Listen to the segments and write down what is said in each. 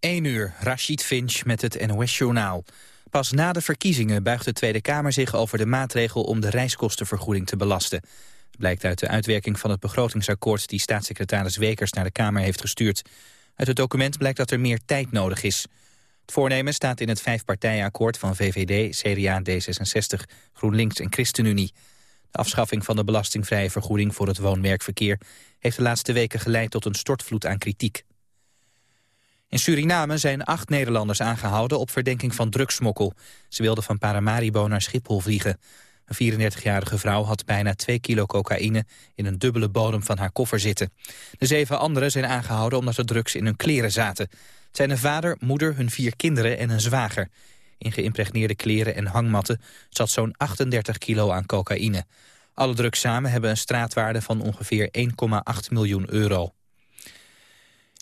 1 uur, Rashid Finch met het NOS-journaal. Pas na de verkiezingen buigt de Tweede Kamer zich over de maatregel om de reiskostenvergoeding te belasten. blijkt uit de uitwerking van het begrotingsakkoord die staatssecretaris Wekers naar de Kamer heeft gestuurd. Uit het document blijkt dat er meer tijd nodig is. Het voornemen staat in het vijfpartijenakkoord van VVD, CDA, D66, GroenLinks en ChristenUnie. De afschaffing van de belastingvrije vergoeding voor het woon-werkverkeer heeft de laatste weken geleid tot een stortvloed aan kritiek. In Suriname zijn acht Nederlanders aangehouden op verdenking van drugsmokkel. Ze wilden van Paramaribo naar Schiphol vliegen. Een 34-jarige vrouw had bijna 2 kilo cocaïne in een dubbele bodem van haar koffer zitten. De zeven anderen zijn aangehouden omdat er drugs in hun kleren zaten. Het zijn een vader, moeder, hun vier kinderen en een zwager. In geïmpregneerde kleren en hangmatten zat zo'n 38 kilo aan cocaïne. Alle drugs samen hebben een straatwaarde van ongeveer 1,8 miljoen euro.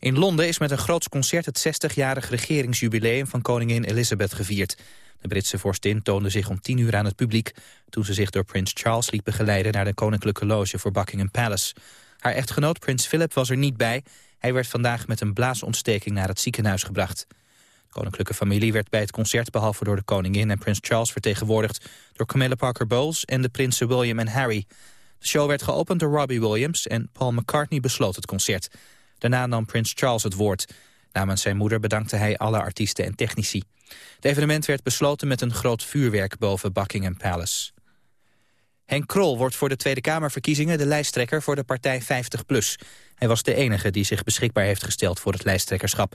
In Londen is met een groots concert het 60-jarig regeringsjubileum van koningin Elizabeth gevierd. De Britse vorstin toonde zich om tien uur aan het publiek... toen ze zich door prins Charles liet begeleiden naar de koninklijke loge voor Buckingham Palace. Haar echtgenoot prins Philip was er niet bij. Hij werd vandaag met een blaasontsteking naar het ziekenhuis gebracht. De koninklijke familie werd bij het concert behalve door de koningin en prins Charles vertegenwoordigd... door Camilla Parker Bowles en de prinsen William en Harry. De show werd geopend door Robbie Williams en Paul McCartney besloot het concert... Daarna nam prins Charles het woord. Namens zijn moeder bedankte hij alle artiesten en technici. Het evenement werd besloten met een groot vuurwerk boven Buckingham Palace. Henk Krol wordt voor de Tweede Kamerverkiezingen de lijsttrekker voor de partij 50PLUS. Hij was de enige die zich beschikbaar heeft gesteld voor het lijsttrekkerschap.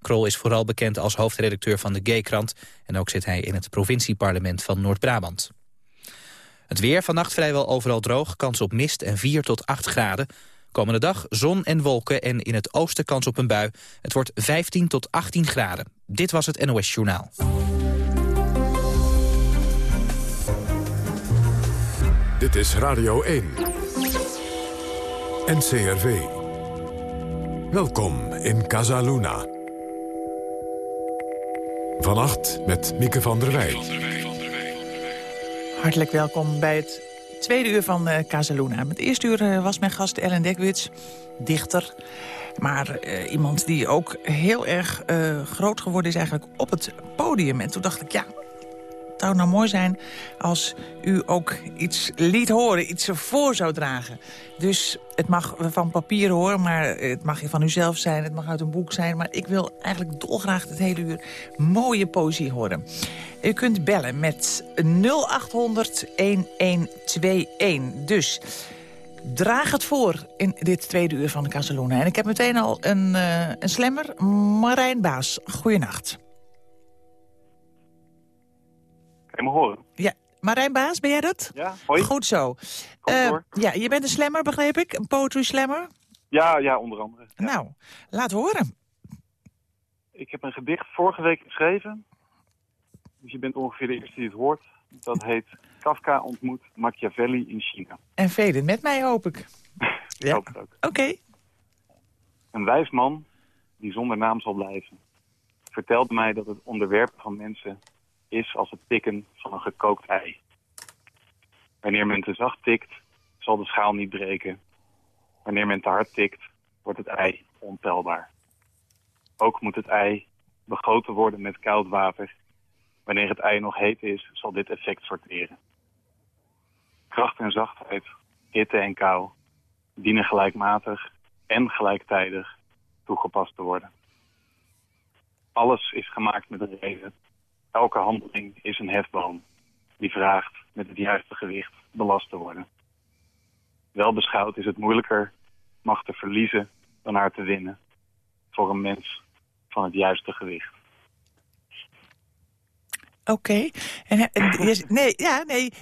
Krol is vooral bekend als hoofdredacteur van de Gaykrant... en ook zit hij in het provincieparlement van Noord-Brabant. Het weer vannacht vrijwel overal droog, kans op mist en 4 tot 8 graden. Komende dag zon en wolken en in het oosten kans op een bui. Het wordt 15 tot 18 graden. Dit was het NOS Journaal. Dit is Radio 1. NCRV. Welkom in Casaluna. Vannacht met Mieke van der Wij. Hartelijk welkom bij het tweede uur van uh, Casaluna. Het eerste uur uh, was mijn gast Ellen Dekwits, dichter. Maar uh, iemand die ook heel erg groot geworden is eigenlijk op het podium. En toen dacht ik, ja, zou nou mooi zijn als u ook iets liet horen, iets voor zou dragen. Dus het mag van papier horen, maar het mag van uzelf zijn, het mag uit een boek zijn. Maar ik wil eigenlijk dolgraag het hele uur mooie poëzie horen. U kunt bellen met 0800 1121. Dus draag het voor in dit tweede uur van de Casaluna. En ik heb meteen al een, uh, een slemmer, Marijn Baas. Goeienacht. Me horen? Ja, Marijn Baas, ben jij dat? Ja, hoi. Goed zo. Uh, ja, je bent een slammer, begreep ik? Een poetry slammer? Ja, ja, onder andere. Ja. Nou, laat horen. Ik heb een gedicht vorige week geschreven. Dus je bent ongeveer de eerste die het hoort. Dat heet Kafka ontmoet Machiavelli in China. En velen met mij, hoop ik. ja. Hoop het ook. Oké. Okay. Een wijs man, die zonder naam zal blijven, vertelde mij dat het onderwerpen van mensen is als het tikken van een gekookt ei. Wanneer men te zacht tikt, zal de schaal niet breken. Wanneer men te hard tikt, wordt het ei ontelbaar. Ook moet het ei begoten worden met koud water. Wanneer het ei nog heet is, zal dit effect sorteren. Kracht en zachtheid, hitte en kou, dienen gelijkmatig en gelijktijdig toegepast te worden. Alles is gemaakt met reden Elke handeling is een hefboom die vraagt met het juiste gewicht belast te worden. Wel beschouwd is het moeilijker macht te verliezen dan haar te winnen voor een mens van het juiste gewicht. Oké. En, nee, ja, nee.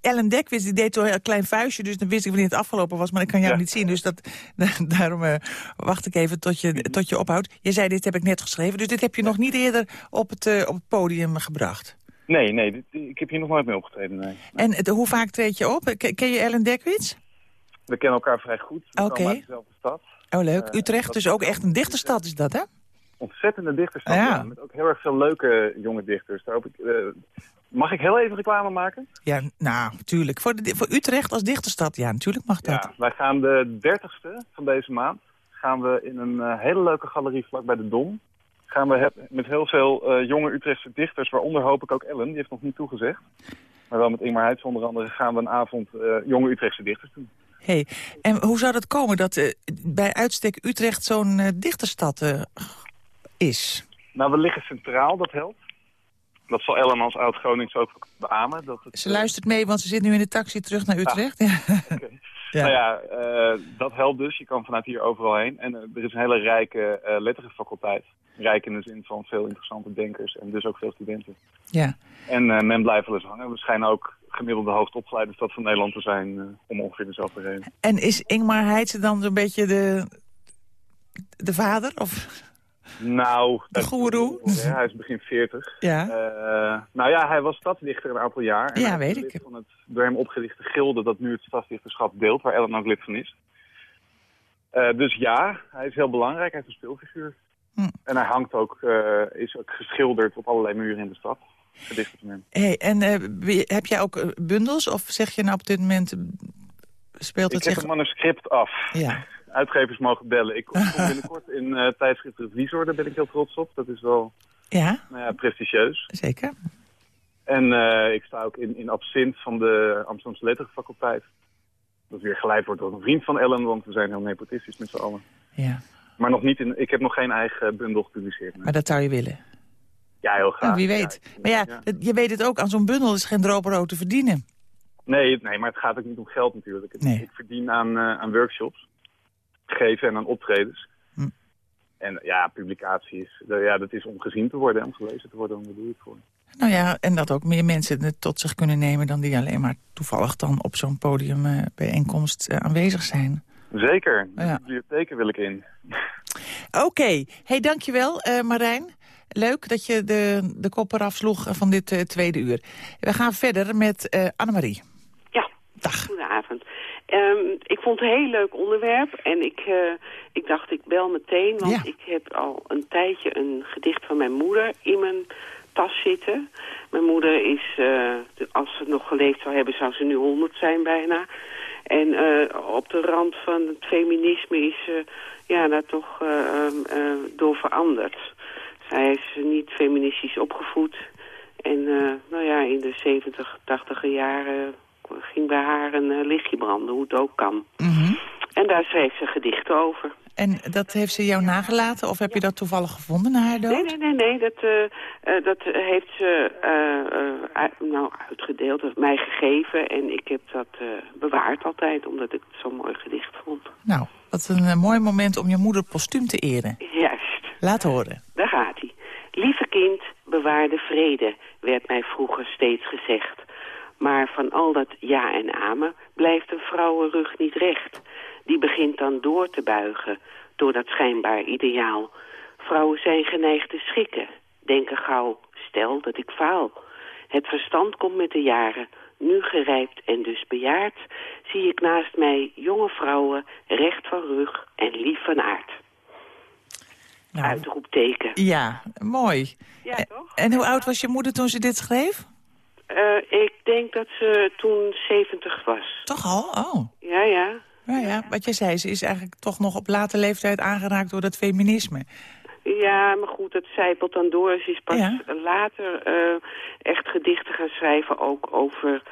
Ellen Dekwits die deed toch een klein vuistje, dus dan wist ik wanneer het afgelopen was, maar ik kan jou niet zien. Dus dat, daarom uh, wacht ik even tot je, tot je ophoudt. Je zei, dit heb ik net geschreven, dus dit heb je nog niet eerder op het, uh, op het podium gebracht? Nee, nee, dit, ik heb hier nog nooit mee opgetreden, nee. En het, hoe vaak treed je op? Ken je Ellen Dekwits? We kennen elkaar vrij goed. Oké. Okay. uit dezelfde stad. Oh, leuk. Utrecht, dus ook echt een dichte stad is dat, hè? Ontzettende dichterstad. Ja. met ook heel erg veel leuke jonge dichters. Daar ik, uh, mag ik heel even reclame maken? Ja, nou, natuurlijk. Voor, voor Utrecht als dichterstad, ja, natuurlijk mag dat. Ja, wij gaan de 30ste van deze maand gaan we in een uh, hele leuke galerie vlak bij de Dom gaan we heb- met heel veel eh, jonge Utrechtse dichters, waaronder hoop ik ook Ellen, die heeft nog niet toegezegd. Maar wel met Ingmar Heitz onder andere gaan we een avond eh, jonge Utrechtse dichters doen. Hey, en hoe zou dat komen dat eh, bij uitstek Utrecht zo'n eh, dichterstad eh, is? Nou, we liggen centraal, dat helpt. Dat zal Ellen als oud-Gronings ook beamen. Dat het, Ze luistert mee, want ze zit nu in de taxi terug naar Utrecht. Ja. Ja. Nou ja, eh, dat helpt dus. Je kan vanuit hier overal heen. En eh, er is een hele rijke uh, letterenfaculteit. Rijk in de zin van veel interessante denkers en dus ook veel studenten. ja. En men blijft wel eens hangen. We schijnen ook gemiddelde hoogstopgeleide stad van Nederland te zijn om ongeveer dezelfde reden. En is Ingmar Heitse dan zo'n beetje de, de vader? Of? Nou, de goeroe? Ja, hij is begin 40. Ja. Uh, nou ja, hij was stadsdichter een aantal jaar. En ja, weet ik. Van het door hem opgerichte gilde dat nu het stadsdichterschap deelt, waar Ellen ook lid van is. Uh, dus ja, hij is heel belangrijk. Hij is een speelfiguur. Hm. En hij hangt ook, uh, is ook geschilderd op allerlei muren in de stad. Gedichten van hem. Hey, en heb jij ook bundels? Of zeg je nou op dit moment, speelt het Ik heb een manuscript af. Ja. Uitgevers mogen bellen. Ik kom binnenkort in uh, tijdschrift Revisor, daar ben ik heel trots op. Dat is wel ja? Nou ja, prestigieus. Zeker. En uh, ik sta ook in, in absint van de Amsterdamse Letterenfaculteit. Dat weer geleid wordt door een vriend van Ellen, want we zijn heel nepotistisch met z'n allen. Ja. Maar nog niet in, ik heb nog geen eigen bundel gepubliceerd. Maar dat zou je willen? Ja, heel graag. Ja, wie weet. Ja, maar ja, ja, je weet het ook, aan zo'n bundel is geen droomrood te verdienen. Nee, nee, maar het gaat ook niet om geld natuurlijk. Nee. Ik verdien aan, uh, aan workshops geven en aan optredens. Hm. En ja, publicaties, ja, dat is om gezien te worden, om gelezen te worden, daar doe je het voor. Nou ja, en dat ook meer mensen het tot zich kunnen nemen... dan die alleen maar toevallig dan op zo'n podium uh, bijeenkomst uh, aanwezig zijn. Zeker, de ja. bibliotheken wil ik in. Oké, okay. hey, dankjewel uh, Marijn. Leuk dat je de, de kop eraf sloeg van dit uh, tweede uur. We gaan verder met uh, Annemarie. Ja, Dag. goedenavond. Um, ik vond het een heel leuk onderwerp en ik, uh, ik dacht ik bel meteen, want Ja. ik heb al een tijdje een gedicht van mijn moeder in mijn tas zitten. Mijn moeder is, uh, als ze nog geleefd zou hebben, zou ze nu 100 zijn bijna. En uh, op de rand van het feminisme is ze ja, daar toch uh, door veranderd. Zij is niet feministisch opgevoed. En nou ja, in de 70, 80 jaren ging bij haar een uh, lichtje branden, hoe het ook kan. Mm -hmm. En daar schreef ze gedichten over. En dat heeft ze jou nagelaten of heb je dat toevallig gevonden na haar dood? Nee, nee, nee, nee. Dat, uh, uh, dat heeft ze uh, nou, uitgedeeld, of mij gegeven. En ik heb dat bewaard altijd, omdat ik het zo'n mooi gedicht vond. Nou, wat een mooi moment om je moeder postuum te eren. Juist. Laat horen. Daar gaat hij. Lieve kind, bewaar de vrede, werd mij vroeger steeds gezegd. Maar van al dat ja en amen blijft een vrouwenrug niet recht. Die begint dan door te buigen door dat schijnbaar ideaal. Vrouwen zijn geneigd te schikken, denken gauw, stel dat ik faal. Het verstand komt met de jaren, nu gerijpt en dus bejaard... zie ik naast mij jonge vrouwen, recht van rug en lief van aard. Nou, Uitroepteken. Ja, mooi. Ja, toch? En hoe oud was je moeder toen ze dit schreef? Uh, ik denk dat ze toen 70 was. Toch al? Oh. Ja, ja. Nou ja, wat jij zei, ze is eigenlijk toch nog op late leeftijd aangeraakt door dat feminisme. Ja, maar goed, het zijpelt dan door. Ze is pas ja. later uh, echt gedichten gaan schrijven, ook over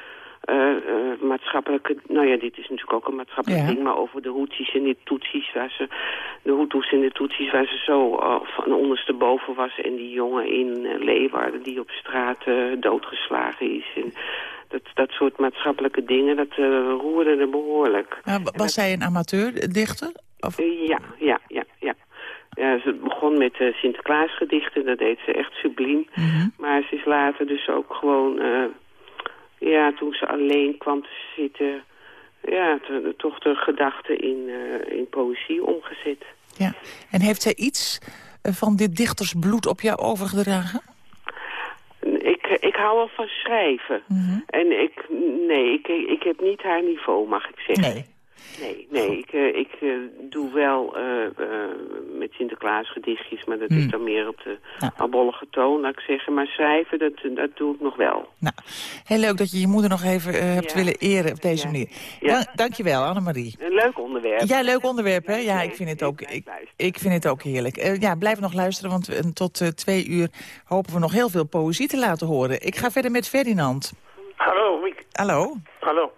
maatschappelijke... Nou ja, dit is natuurlijk ook een maatschappelijk ja. ding, maar over de Houthis en de Tutsis, waar ze... De Hutus en de Tutsis, waar ze zo van ondersteboven was. En die jongen in Leeuwarden die op straat doodgeslagen is. En dat, dat soort maatschappelijke dingen, dat uh, roerde er behoorlijk. Nou, was dat, zij een amateurdichter? Of? Uh, ja, ja, ja, ja. ja. Ze begon met uh, Sinterklaasgedichten, dat deed ze echt subliem. Mm -hmm. Maar ze is later dus ook gewoon... ja, toen ze alleen kwam te zitten... Ja, te, toch de gedachten in, in poëzie omgezet. Ja, en heeft zij iets van dit dichtersbloed op jou overgedragen? Ik, ik hou wel van schrijven. Mm -hmm. En ik, nee, ik, ik heb niet haar niveau, mag ik zeggen. Nee. Nee, nee ik, uh, ik uh, doe wel uh, met Sinterklaas gedichtjes, maar dat Hmm. is dan meer op de Ja. abollige toon, laat ik zeggen. Maar schrijven, dat, dat doe ik nog wel. Nou, heel leuk dat je je moeder nog even eh, hebt Ja. willen eren op deze Ja. manier. Ja. Dank, dankjewel, Annemarie. Een leuk onderwerp. Ja, leuk onderwerp, hè? Ja, ik vind het ook, ik, ik vind het ook heerlijk. Eh, ja, blijf nog luisteren, want eh, tot eh, twee uur hopen we nog heel veel poëzie te laten horen. Ik ga verder met Ferdinand. Hallo, Miek. Hallo? Hallo.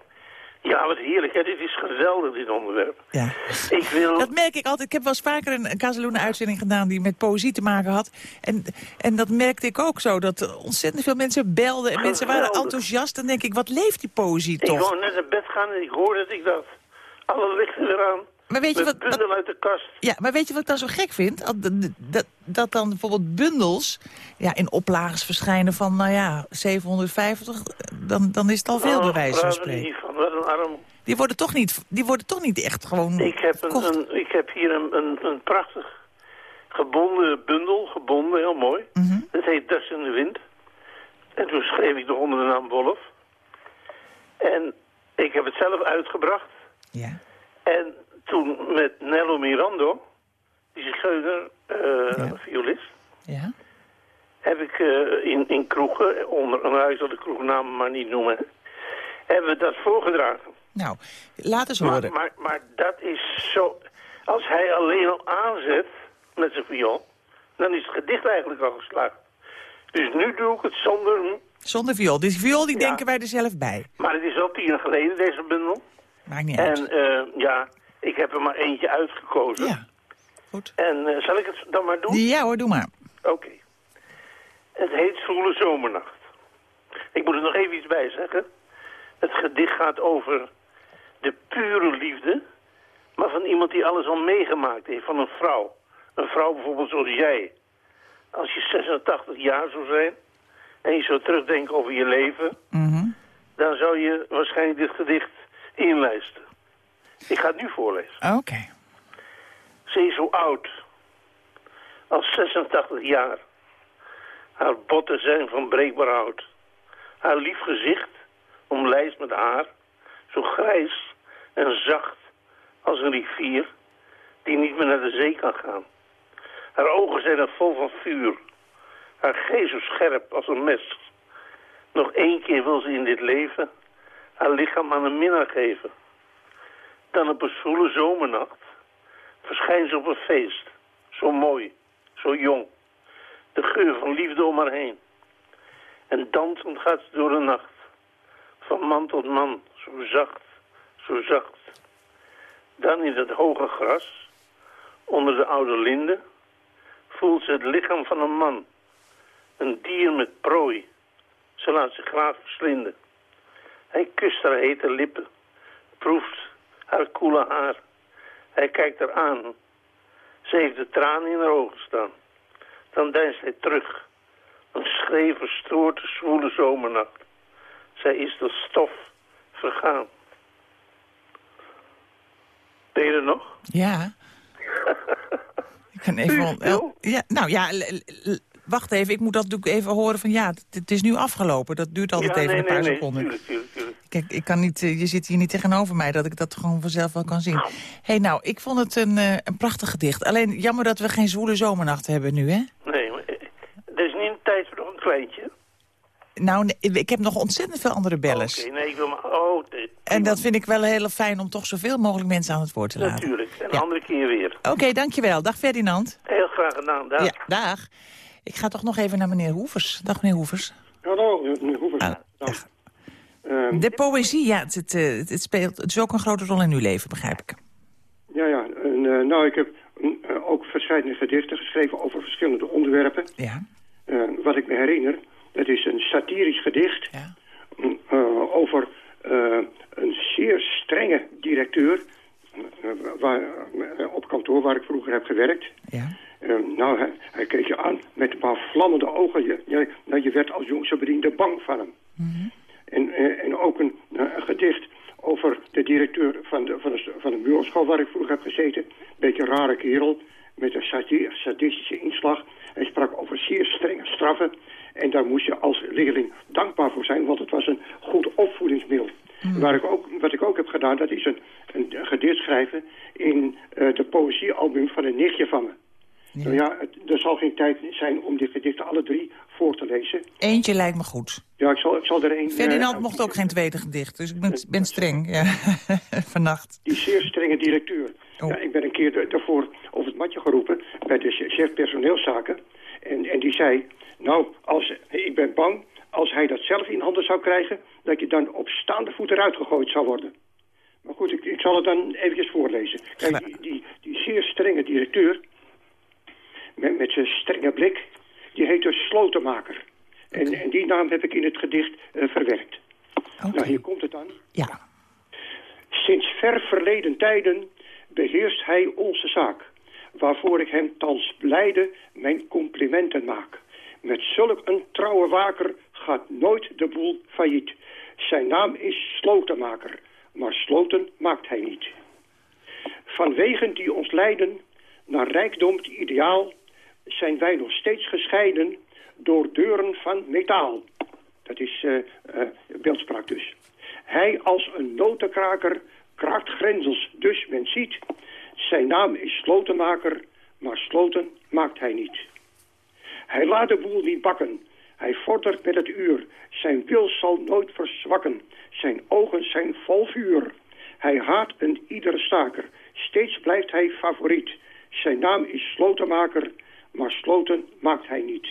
Ja, wat heerlijk. Hè? Dit is geweldig, dit onderwerp. Ja. Ik wil... Dat merk ik altijd. Ik heb wel eens vaker een, Casaluna-uitzending gedaan die met poëzie te maken had. En, en dat merkte ik ook zo, dat ontzettend veel mensen belden. En mensen waren enthousiast. Dan denk ik, wat leeft die poëzie Ik toch? wou net naar bed gaan en ik hoorde dat ik dacht... Alle lichten eraan. Maar weet je wat, bundel uit de kast. ja, maar weet je wat ik dan zo gek vind? Dat, dat, dat dan bijvoorbeeld bundels ja, in oplages verschijnen van, nou ja, 750. Dan, dan is het al veel Oh, bij wijze van spreken. van. Wat een arm. Die worden toch niet, die worden toch niet echt gewoon Ik heb, een, een, ik heb hier een, een, een prachtig gebonden bundel. Gebonden, heel mooi. Mhm. Dat heet Das in de Wind. En toen schreef ik er onder de naam Wolf. En ik heb het zelf uitgebracht. Ja. En toen met Nello Mirando, die zigeuner, eh Ja. violist, Ja. heb ik eh, in, in kroegen, onder een huis zal de kroegnaam maar niet noemen, hebben we dat voorgedragen. Nou, laat eens horen. maar, maar dat is zo... Als hij alleen al aanzet met zijn viool, dan is het gedicht eigenlijk al geslaagd. Dus nu doe ik het zonder... Zonder viool. Die viool die Ja. denken wij er zelf bij. Maar het is al tien jaar geleden, deze bundel. Maakt niet uit. En eh, ja, ik heb er maar eentje uitgekozen. Ja, goed. En eh, zal ik het dan maar doen? Ja hoor, doe maar. Oké. Het heet Zwoele Zomernacht. Ik moet er nog even iets bij zeggen. Het gedicht gaat over de pure liefde, maar van iemand die alles al meegemaakt heeft, van een vrouw. Een vrouw bijvoorbeeld zoals jij. Als je 86 jaar zou zijn en je zou terugdenken over je leven, Mhm. dan zou je waarschijnlijk dit gedicht inlijsten. Ik ga het nu voorlezen. Oké. Ze is zo oud. Als 86 jaar. Haar botten zijn van breekbaar hout. Haar lief gezicht, omlijst met haar, zo grijs en zacht als een rivier die niet meer naar de zee kan gaan. Haar ogen zijn er vol van vuur. Haar geest zo scherp als een mes. Nog één keer wil ze in dit leven haar lichaam aan een minnaar geven. Dan op een zwoele zomernacht verschijnt ze op een feest. Zo mooi, zo jong. De geur van liefde om haar heen. En dansend gaat ze door de nacht. Van man tot man, zo zacht, zo zacht. Dan in het hoge gras, onder de oude linde, voelt ze het lichaam van een man. Een dier met prooi. Ze laat zich graag verslinden. Hij kust haar hete lippen, proeft haar koele haar. Hij kijkt haar aan. Ze heeft de tranen in haar ogen staan. Dan deinst hij terug. Een schreef verstoort de zwoele zomernacht. Zij is tot stof vergaan. Ben je er nog? Ja. ik kan even... Ja, nou ja, wacht even. Ik moet dat natuurlijk even horen van... Ja, het, is nu afgelopen. Dat duurt altijd ja, even nee, een paar nee, seconden. tuurlijk, tuurlijk, tuurlijk. Kijk, ik kan niet, eh, je zit hier niet tegenover mij dat ik dat gewoon vanzelf wel kan zien. Hé, hey, nou, ik vond het een, eh, een prachtig gedicht. Alleen jammer dat we geen zwoele zomernacht hebben nu, hè? Nee, maar eh, er is niet een tijd voor nog een kleintje. Nou, nee, ik heb nog ontzettend veel andere bellers. Oké, nee, ik wil maar... Oh, nee, En dat vind ik wel heel fijn om toch zoveel mogelijk mensen aan het woord te laten. Natuurlijk, een Ja. andere keer weer. Oké, dankjewel. Dag Ferdinand. Heel graag gedaan, dag. Ja, dag. Ik ga toch nog even naar meneer Hoevers. Dag meneer Hoevers. Hallo, meneer Hoevers. Ah, dag. ehm, De poëzie, ja, het, het, eh, het, speelt, het is ook een grote rol in uw leven, begrijp ik. ja, ja. En, eh, nou, ik heb mm, eh, ook verschillende gedichten geschreven over verschillende onderwerpen. Ja, wat ik me herinner, dat is een satirisch gedicht ja. mm, over eh, een zeer strenge directeur waar, op kantoor waar ik vroeger heb gewerkt. ja. Eh, nou, hij, hij keek je aan met een paar vlammende ogen. Je, je, nou, je werd als jongste bediende bang van hem. en, eh, en ook een, eh, een gedicht over de directeur van de, van de, van de waar ik vroeger heb gezeten. Beetje een rare kerel met een sadistische inslag. Hij sprak over zeer strenge straffen. En daar moest je als leerling dankbaar voor zijn, want het was een goed opvoedingsmiddel. Waar ik ook, wat ik ook heb gedaan, dat is een, een, gedicht gedicht schrijven in uh, de poëziealbum van een nichtje van me. Ja. Nou ja, het, er zal geen tijd zijn om die gedichten alle drie voor te lezen. Eentje lijkt me goed. Ja, ik zal, ik zal er één... Ferdinand uh, mocht ook geen tweede gedicht, dus ik ben, ben streng, ja, vannacht. Die zeer strenge directeur. Oh. Ja, ik ben een keer daarvoor over het matje geroepen bij de chef personeelszaken. En, en die zei, nou, als, ik ben bang als hij dat zelf in handen zou krijgen... dat je dan op staande voet eruit gegooid zou worden. Maar goed, ik, ik zal het dan eventjes voorlezen. Kijk, die, die, die zeer strenge directeur, met, met zijn strenge blik, die heet dus Slotenmaker. En, en, die naam heb ik in het gedicht uh, verwerkt. Okay. Nou, hier komt het dan. Ja. Sinds ver verleden tijden beheerst hij onze zaak, waarvoor ik hem thans blijde mijn complimenten maak. Met zulk een trouwe waker gaat nooit de boel failliet. Zijn naam is Slotenmaker, maar sloten maakt hij niet. Van wegen die ons leiden naar rijkdom het ideaal... zijn wij nog steeds gescheiden door deuren van metaal. Dat is uh, beeldspraak dus. Hij als een notenkraker kraakt grendels, dus men ziet... zijn naam is slotenmaker, maar sloten maakt hij niet. Hij laat de boel niet bakken. Hij vordert met het uur. Zijn wil zal nooit verzwakken. Zijn ogen zijn vol vuur. Hij haat een iedere staker. Steeds blijft hij favoriet. Zijn naam is slotenmaker, maar sloten maakt hij niet.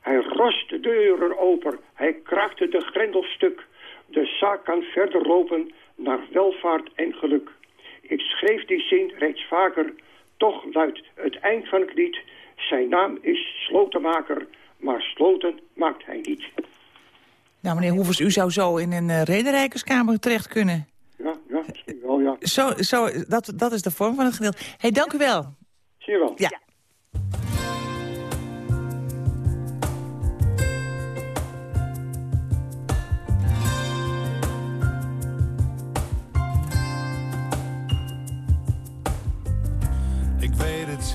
Hij rost de deuren open. Hij kraakte de grendel stuk. De zaak kan verder lopen naar welvaart en geluk. Ik schreef die zin reeds vaker. Toch luidt het eind van het lied... Zijn naam is slotenmaker, maar sloten maakt hij niet. Nou, meneer Hoevers, u zou zo in een uh, rederijkerskamer terecht kunnen. Ja, ja, misschien wel, ja. Zo, zo, dat, dat is de vorm van het gedeelte. Hé, hey, dank u wel. Zie je wel. Ja.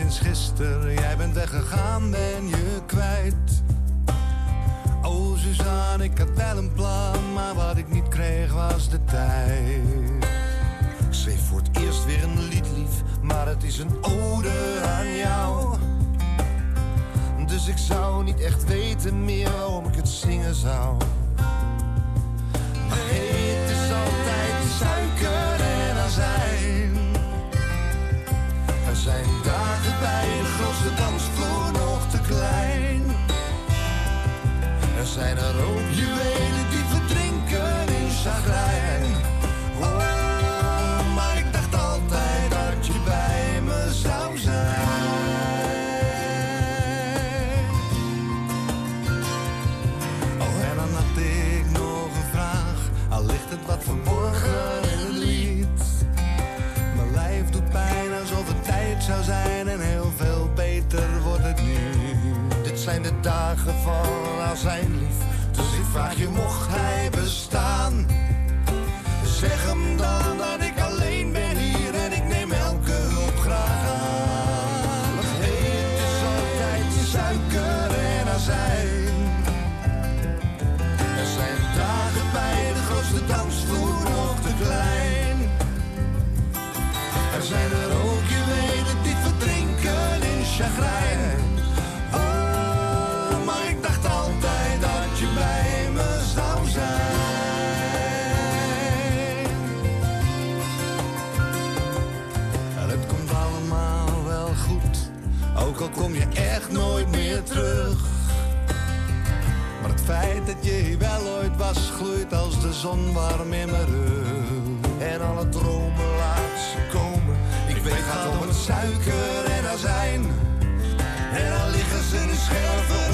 Sinds gisteren, jij bent weggegaan, ben je kwijt. Oh Suzanne, ik had wel een plan, maar wat ik niet kreeg was de tijd. Ik schreef voor het eerst weer een lied lief, maar het is een ode aan jou. Dus ik zou niet echt weten meer waarom ik het zingen zou. Van zijn lief, dus ik vraag je mocht hij echt nooit meer terug. Maar het feit dat je hier wel ooit was, gloeit als de zon warm in mijn rug. En alle dromen laat ze komen. Ik weet het gaat om het suiker en azijn. En dan liggen ze de scherven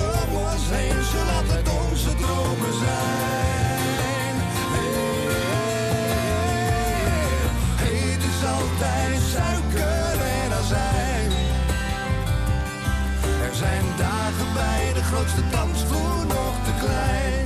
de grootste dansvloer nog te klein.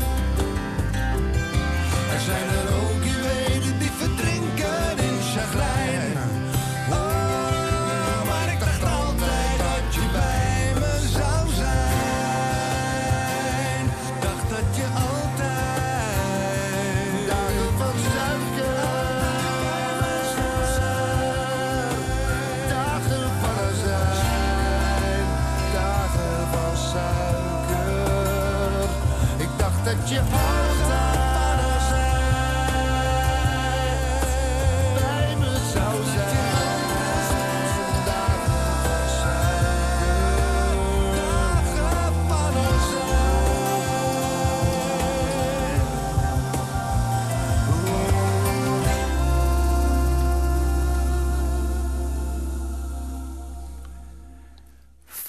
Dat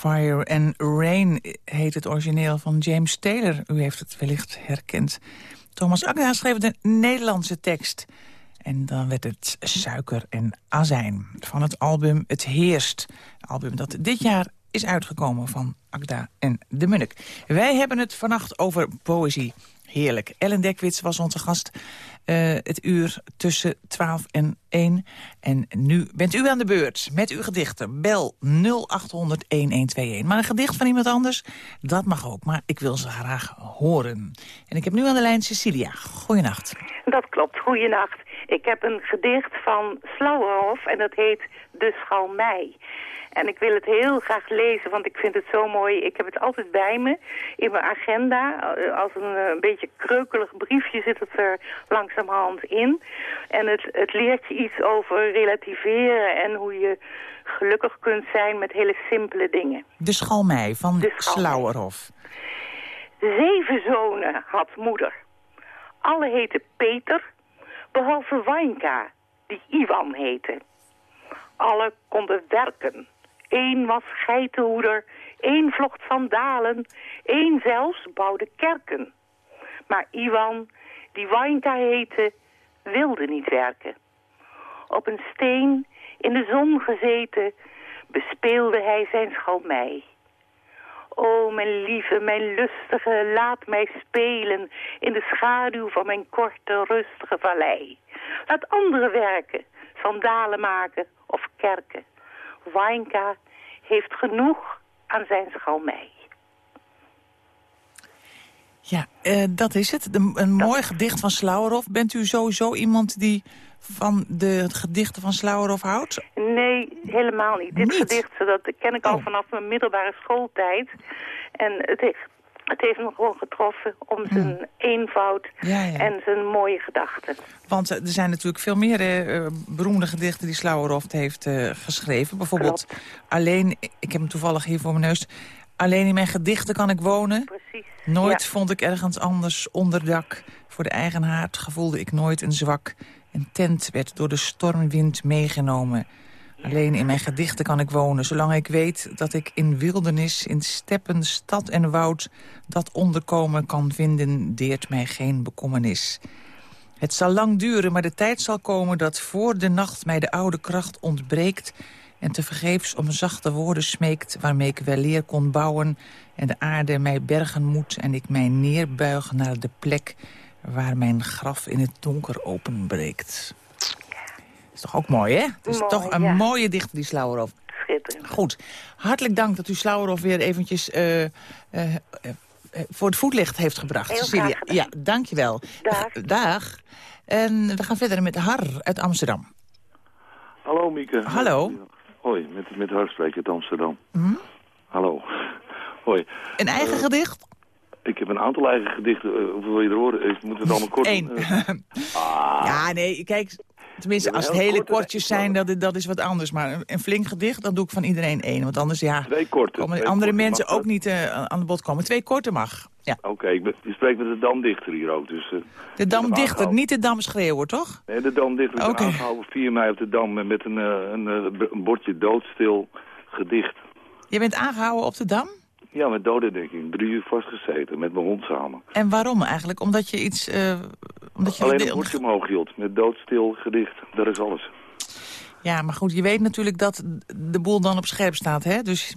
Fire and Rain heet het origineel van James Taylor. U heeft het wellicht herkend. Thomas Akda schreef de Nederlandse tekst. En dan werd het Suiker en Azijn van het album Het Heerst. Album dat dit jaar is uitgekomen van Akda en de Munnik. Wij hebben het vannacht over poëzie. Heerlijk. Ellen Dekwits was onze gast eh, het uur tussen 12 en 1. En nu bent u aan de beurt met uw gedichten. Bel 0800-1121. Maar een gedicht van iemand anders, dat mag ook. Maar ik wil ze graag horen. En ik heb nu aan de lijn Cecilia. Goeienacht. Dat klopt, goeienacht. Ik heb een gedicht van Slauerhoff en dat heet De Schalmei. En ik wil het heel graag lezen, want ik vind het zo mooi. Ik heb het altijd bij me in mijn agenda. Eh, Als een, eh, een beetje kreukelig briefje zit het er langzamerhand in. En het, het leert je iets over relativeren en hoe je gelukkig kunt zijn met hele simpele dingen. De Schalmei van De Schalmei. Slauerhof. Zeven zonen had moeder. Alle heten Peter, behalve Wanka, die Iwan heette. Alle konden werken. Eén was geitenhoeder, één vlocht sandalen, één zelfs bouwde kerken. Maar Iwan, die Wanka heette, wilde niet werken. Op een steen, in de zon gezeten, bespeelde hij zijn schalmei. O, mijn lieve, mijn lustige, laat mij spelen in de schaduw van mijn korte, rustige vallei. Laat anderen werken, sandalen maken of kerken. Wainka heeft genoeg aan zijn schalmei. Ja, eh, dat is het. Een, een mooi gedicht van Slauerhoff. Bent u sowieso iemand die van de gedichten van Slauerhoff houdt? Nee, helemaal niet. Dit gedicht dat ken ik al Oh. vanaf mijn middelbare schooltijd. En het heeft, het heeft me gewoon getroffen om zijn eenvoud. Ja, ja. en zijn mooie gedachten. Want eh, er zijn natuurlijk veel meer eh, eh, beroemde gedichten die Slauerhoff heeft geschreven. Bijvoorbeeld alleen, ik heb hem toevallig hier voor mijn neus... Alleen in mijn gedichten kan ik wonen. Precies. Nooit Ja. vond ik ergens anders onderdak. Voor de eigen haard gevoelde ik nooit een zwak. Een tent werd door de stormwind meegenomen. Alleen in mijn gedichten kan ik wonen, zolang ik weet dat ik in wildernis, in steppen, stad en woud... dat onderkomen kan vinden, deert mij geen bekommernis. Het zal lang duren, maar de tijd zal komen dat voor de nacht mij de oude kracht ontbreekt... en tevergeefs om zachte woorden smeekt waarmee ik wel leer kon bouwen... en de aarde mij bergen moet en ik mij neerbuig naar de plek... waar mijn graf in het donker openbreekt. Is toch ook mooi, hè? Het is Mooi, toch een ja. mooie dichter, die Slauerhoff. Schitterend. Goed, hartelijk dank dat u Slauerhoff weer eventjes eh, eh, eh, voor het voetlicht heeft gebracht. Heel Cecilia. Ja, dankjewel. Dag. Dag. En we gaan verder met Har uit Amsterdam. Hallo Mieke. Hallo. Hoi, met, met Har spreek ik uit Amsterdam. Hm? Hallo. Hoi. Een eigen gedicht? Ik heb een aantal eigen gedichten. hoeveel wil je er horen? Ik moet het allemaal kort Eén. doen. Ah, Ja, nee, kijk, tenminste, als het hele kortjes zijn, dat, dat is wat anders. Maar een, een flink gedicht, dan doe ik van iedereen één. Want anders, ja, twee korte. komen twee andere korte. mensen ook niet eh, aan de bod komen. Twee korte mag. Ja. Oké, ik ben- je spreekt met de damdichter hier ook. Dus, eh, De ik Dam ben dichter, aangehouden. niet de Dam schreeuwer, toch? Nee, de damdichter is Oké. aangehouden 4 mei op de Dam met een, eh, een bordje doodstil gedicht. Je bent aangehouden op de Dam? Ja, met dodendenking. Drie uur vastgezeten, met mijn hond samen. En waarom eigenlijk? Omdat je iets... eh, omdat je Alleen een bordje omhoog hield, met doodstil gedicht. Dat is alles. Ja, maar goed, je weet natuurlijk dat de boel dan op scherp staat, hè? Dus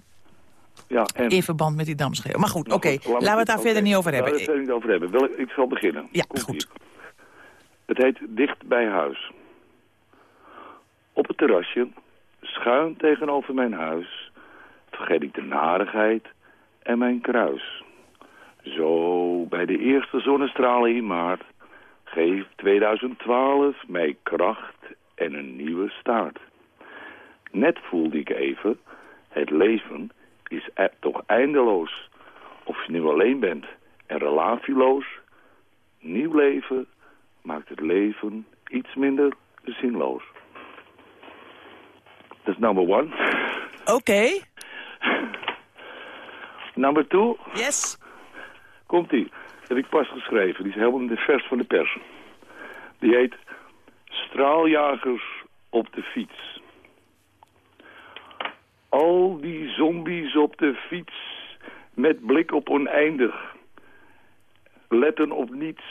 Ja, en... in verband met die damschreeuw. Maar goed, Nou oké, laten we het daar verder niet over hebben. Laten we het verder niet over hebben. Wel, ik zal beginnen. Ja, Komt goed. Het heet Dicht bij huis. Op het terrasje, schuin tegenover mijn huis, vergeet ik de narigheid en mijn kruis. Zo, bij de eerste zonnestralen in maart, geeft 2012 mij kracht en een nieuwe staart. Net voelde ik even, het leven is e- toch eindeloos. Of je nu alleen bent en relatieloos, nieuw leven maakt het leven iets minder zinloos. Dat is number one. Oké. Number two, Yes. komt-ie. Heb ik pas geschreven. Die is helemaal vers van de pers. Die heet Straaljagers op de fiets. Al die zombies op de fiets met blik op oneindig. Letten op niets.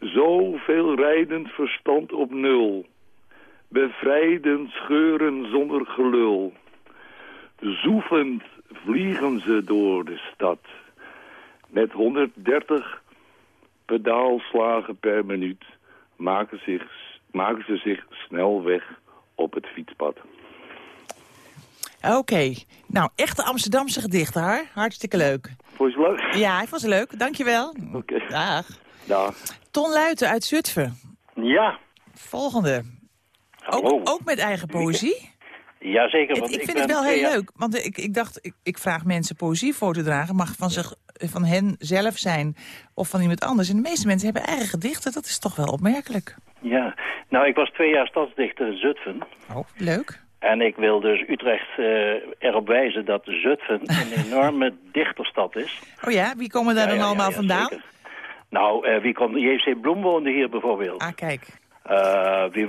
Zoveel rijdend verstand op nul. Bevrijden scheuren zonder gelul. Zoefend vliegen ze door de stad. Met 130 pedaalslagen per minuut maken, zich, maken ze zich snel weg op het fietspad. Oké. Nou, echte Amsterdamse gedichten, haar. Hartstikke leuk. Vond je het leuk? Ja, ik vond ze leuk. Dankjewel. Oké. Dag. Dag. Ton Luiten uit Zutphen. Ja, Volgende. hallo. Ook, ook met eigen poëzie? Jazeker, want ik ik, vind het wel heel jaar- leuk. Want ik, ik dacht, ik, ik vraag mensen poëzie voor te dragen. Mag van, zich, van hen zelf zijn of van iemand anders. En de meeste mensen hebben eigen gedichten. Dat is toch wel opmerkelijk. Ja, nou ik was twee jaar stadsdichter in Zutphen. Oh, leuk. En ik wil dus Utrecht eh, erop wijzen dat Zutphen een enorme dichterstad is. Oh ja, wie komen daar Ja, dan ja, allemaal ja, vandaan? zeker. Nou, eh, wie komt? J.C. Bloem woonde hier bijvoorbeeld. Ah, kijk. Eh, wie,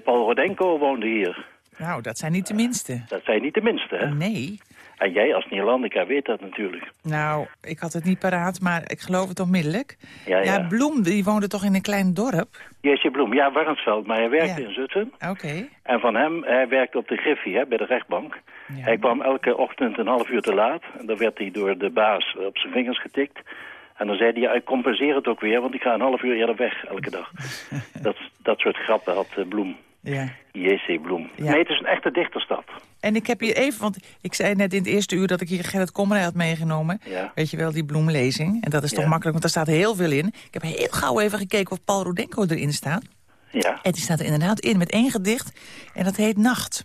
Paul Rodenko woonde hier. Nou, dat zijn niet de minste. Dat zijn niet de minste, hè? Nee. En jij als Nederlandica weet dat natuurlijk. Nou, ik had het niet paraat, maar ik geloof het onmiddellijk. Ja, ja. Bloem, die woonde toch in een klein dorp? J.C. Bloem, ja, Warnsveld, maar hij werkte Ja. in Zutphen. Oké. En van hem, hij werkte op de Griffie, hè, bij de rechtbank. Ja. Hij kwam elke ochtend een half uur te laat. En dan werd hij door de baas op zijn vingers getikt. En dan zei hij, ja, ik compenseer het ook weer, want ik ga een half uur eerder weg elke dag. dat, dat soort grappen had eh, Bloem. Ja. J.C. Bloem. Ja. Nee, het is een echte dichterstad. En ik heb hier even, want ik zei net in het eerste uur dat ik hier Gerrit Kommerij had meegenomen. Ja. Weet je wel, die bloemlezing. En dat is toch Ja. makkelijk, want daar staat heel veel in. Ik heb heel gauw even gekeken of Paul Rodenko erin staat. Ja. En die staat er inderdaad in met één gedicht. En dat heet Nacht.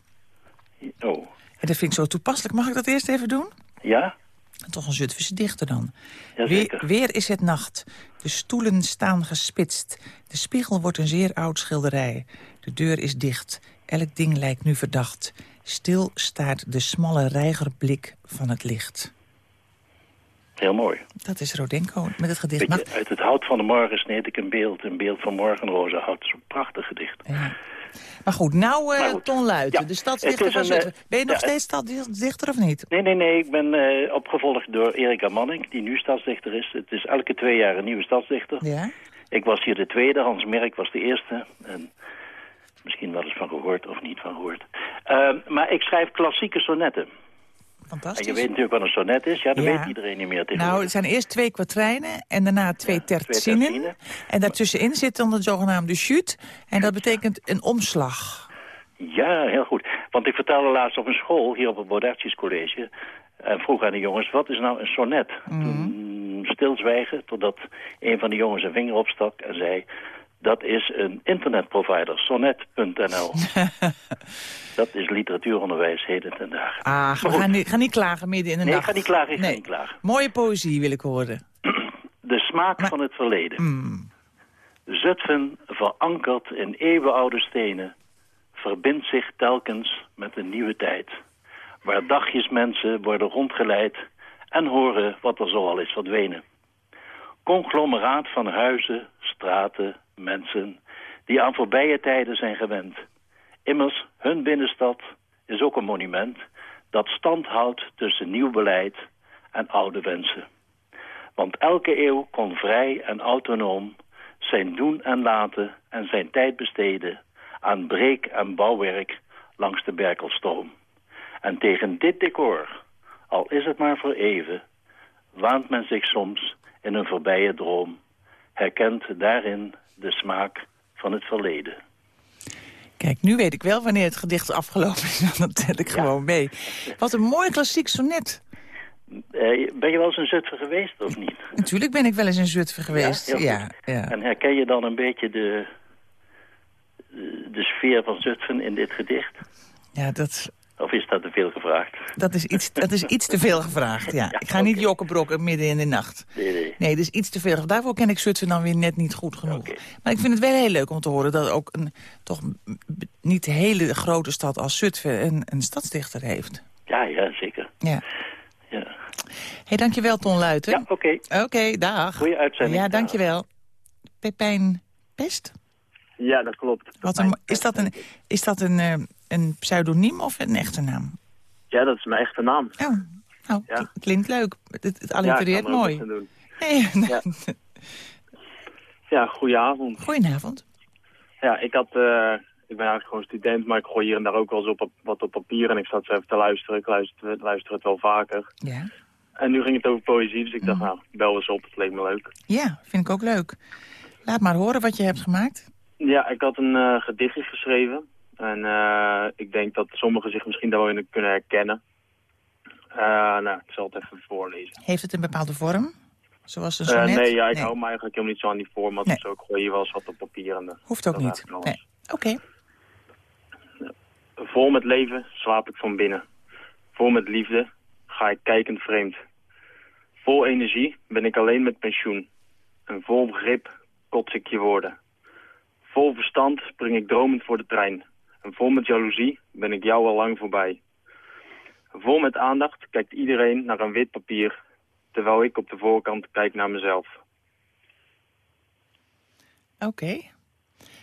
Oh. En dat vind ik zo toepasselijk. Mag ik dat eerst even doen? Ja? Toch een Zutphense dichter dan. Weer, weer is het nacht. De stoelen staan gespitst. De spiegel wordt een zeer oud schilderij. De deur is dicht. Elk ding lijkt nu verdacht. Stil staart de smalle reigerblik van het licht. Heel mooi. Dat is Rodenko met het gedicht uit het hout van de morgen sneed ik een beeld. Een beeld van morgenrozenhout. Dat is een prachtig gedicht. Ja. Maar goed, nou eh goed. Ton Luiten, Ja, de stadsdichter van Zutphen. eh, Ben je nog ja, steeds stadsdichter of niet? Nee, nee, nee. Ik ben eh, opgevolgd door Erika Manning, die nu stadsdichter is. Het is elke twee jaar een nieuwe stadsdichter. Ja? Ik was hier de tweede, Hans Merk was de eerste. En misschien wel eens van gehoord of niet van gehoord. Ehm, maar ik schrijf klassieke sonnetten. En Fantastisch. je weet natuurlijk wat een sonnet is. Ja, dat Ja. weet iedereen niet meer Nou, het zijn eerst twee kwatrijnen en daarna twee tertsinen. En daartussenin zit dan de zogenaamde chute. En dat betekent een omslag. Ja, heel goed. Want ik vertelde laatst op een school, hier op het Bodertjes College... en vroeg aan de jongens, wat is nou een sonnet? Toen stilzwijgen, totdat een van de jongens een vinger opstak en zei... dat is een internetprovider, sonnet.nl. dat is literatuuronderwijs heden ten dagen. Ah, we gaan niet, gaan niet klagen midden in de Nee, ik nacht. ga niet klagen, ik ga Nee. niet klagen. Mooie poëzie wil ik horen. De smaak van het verleden. Zutphen, verankerd in eeuwenoude stenen, verbindt zich telkens met een nieuwe tijd. Waar dagjes mensen worden rondgeleid en horen wat er zoal is verdwenen. Conglomeraat van huizen, straten, mensen, die aan voorbije tijden zijn gewend. Immers, hun binnenstad is ook een monument dat stand houdt tussen nieuw beleid en oude wensen. Want elke eeuw kon vrij en autonoom zijn doen en laten en zijn tijd besteden aan breek- en bouwwerk langs de Berkelstroom. En tegen dit decor, al is het maar voor even, waant men zich soms in een voorbije droom, herkent daarin de smaak van het verleden. Kijk, nu weet ik wel wanneer het gedicht afgelopen is. Dan tel ik gewoon mee. Wat een mooi klassiek sonnet. Eh, ben je wel eens in Zutphen geweest of niet? Natuurlijk ben ik wel eens in Zutphen geweest. Ja, goed. ja. En herken je dan een beetje de, de sfeer van Zutphen in dit gedicht? Ja, dat... Of is dat te veel gevraagd? Dat is iets, dat is iets te veel gevraagd, ja. ik ga niet jokkenbrokken midden in de nacht. Nee, nee. Nee, dat is iets te veel. Daarvoor ken ik Zutphen dan weer net niet goed genoeg. Maar ik vind het wel heel leuk om te horen dat ook een toch niet hele grote stad als Zutphen een, een stadsdichter heeft. Ja, ja, zeker. Ja. Ja. hey, dankjewel Ton Luiten. Ja, oké. Oké, dag. Goeie uitzending. Ja, dankjewel. Pepijn Pest? Ja, dat klopt. Wat een, is dat een, is dat een, een pseudoniem of een echte naam? Ja, dat is mijn echte naam. Oh, nou, Ja. kl- klinkt leuk. Het, het Ja, allitereert er ook mooi. doen. Nee, Ja. Ja, goedenavond. Goedenavond. Ja, ik had... eh, ik ben eigenlijk gewoon student, maar ik gooi hier en daar ook wel eens op, wat op papier. En ik zat zo even te luisteren. Ik luister, luister het wel vaker. Ja. En nu ging het over poëzie, dus ik dacht, nou, bel eens op. Het leek me leuk. ja, vind ik ook leuk. Laat maar horen wat je hebt gemaakt. Ja, ik had een eh, gedichtje geschreven. En eh, ik denk dat sommigen zich misschien daar wel in kunnen herkennen. Eh, nou, ik zal het even voorlezen. Heeft het een bepaalde vorm? Zoals een Eh, sonnet? nee, ja, ik hou me eigenlijk helemaal niet zo aan die format. Nee. Dus ik gooi hier wel eens wat op papier. En, Hoeft ook niet. Nee. Oké. Vol met leven slaap ik van binnen. Vol met liefde ga ik kijkend vreemd. Vol energie ben ik alleen met pensioen. En vol begrip kots ik je woorden. Vol verstand spring ik dromend voor de trein. En vol met jaloezie ben ik jou al lang voorbij. Vol met aandacht kijkt iedereen naar een wit papier... terwijl ik op de voorkant kijk naar mezelf. Oké.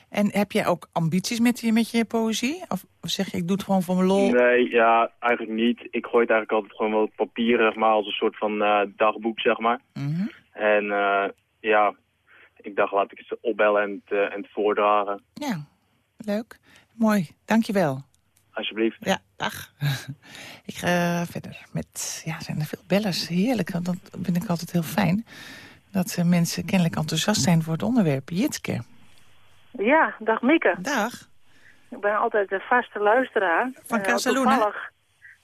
En heb jij ook ambities met je, met je poëzie? Of of zeg je, ik doe het gewoon voor mijn lol? Nee, ja, eigenlijk niet. Ik gooi het eigenlijk altijd gewoon wel papier, zeg maar, als een soort van eh, dagboek, zeg maar. Mhm. En eh, ja, ik dacht, laat ik het opbellen en eh, en het voordragen. Ja, leuk. Mooi, dankjewel. Alsjeblieft. Ja, dag. ik ga verder met, ja, zijn er veel bellers. Heerlijk, want dat vind ik altijd heel fijn. Dat eh, mensen kennelijk enthousiast zijn voor het onderwerp. Jitske. Ja, dag Mieke. Dag. Ik ben altijd een vaste luisteraar. Van Eh, Casaluna? toevallig-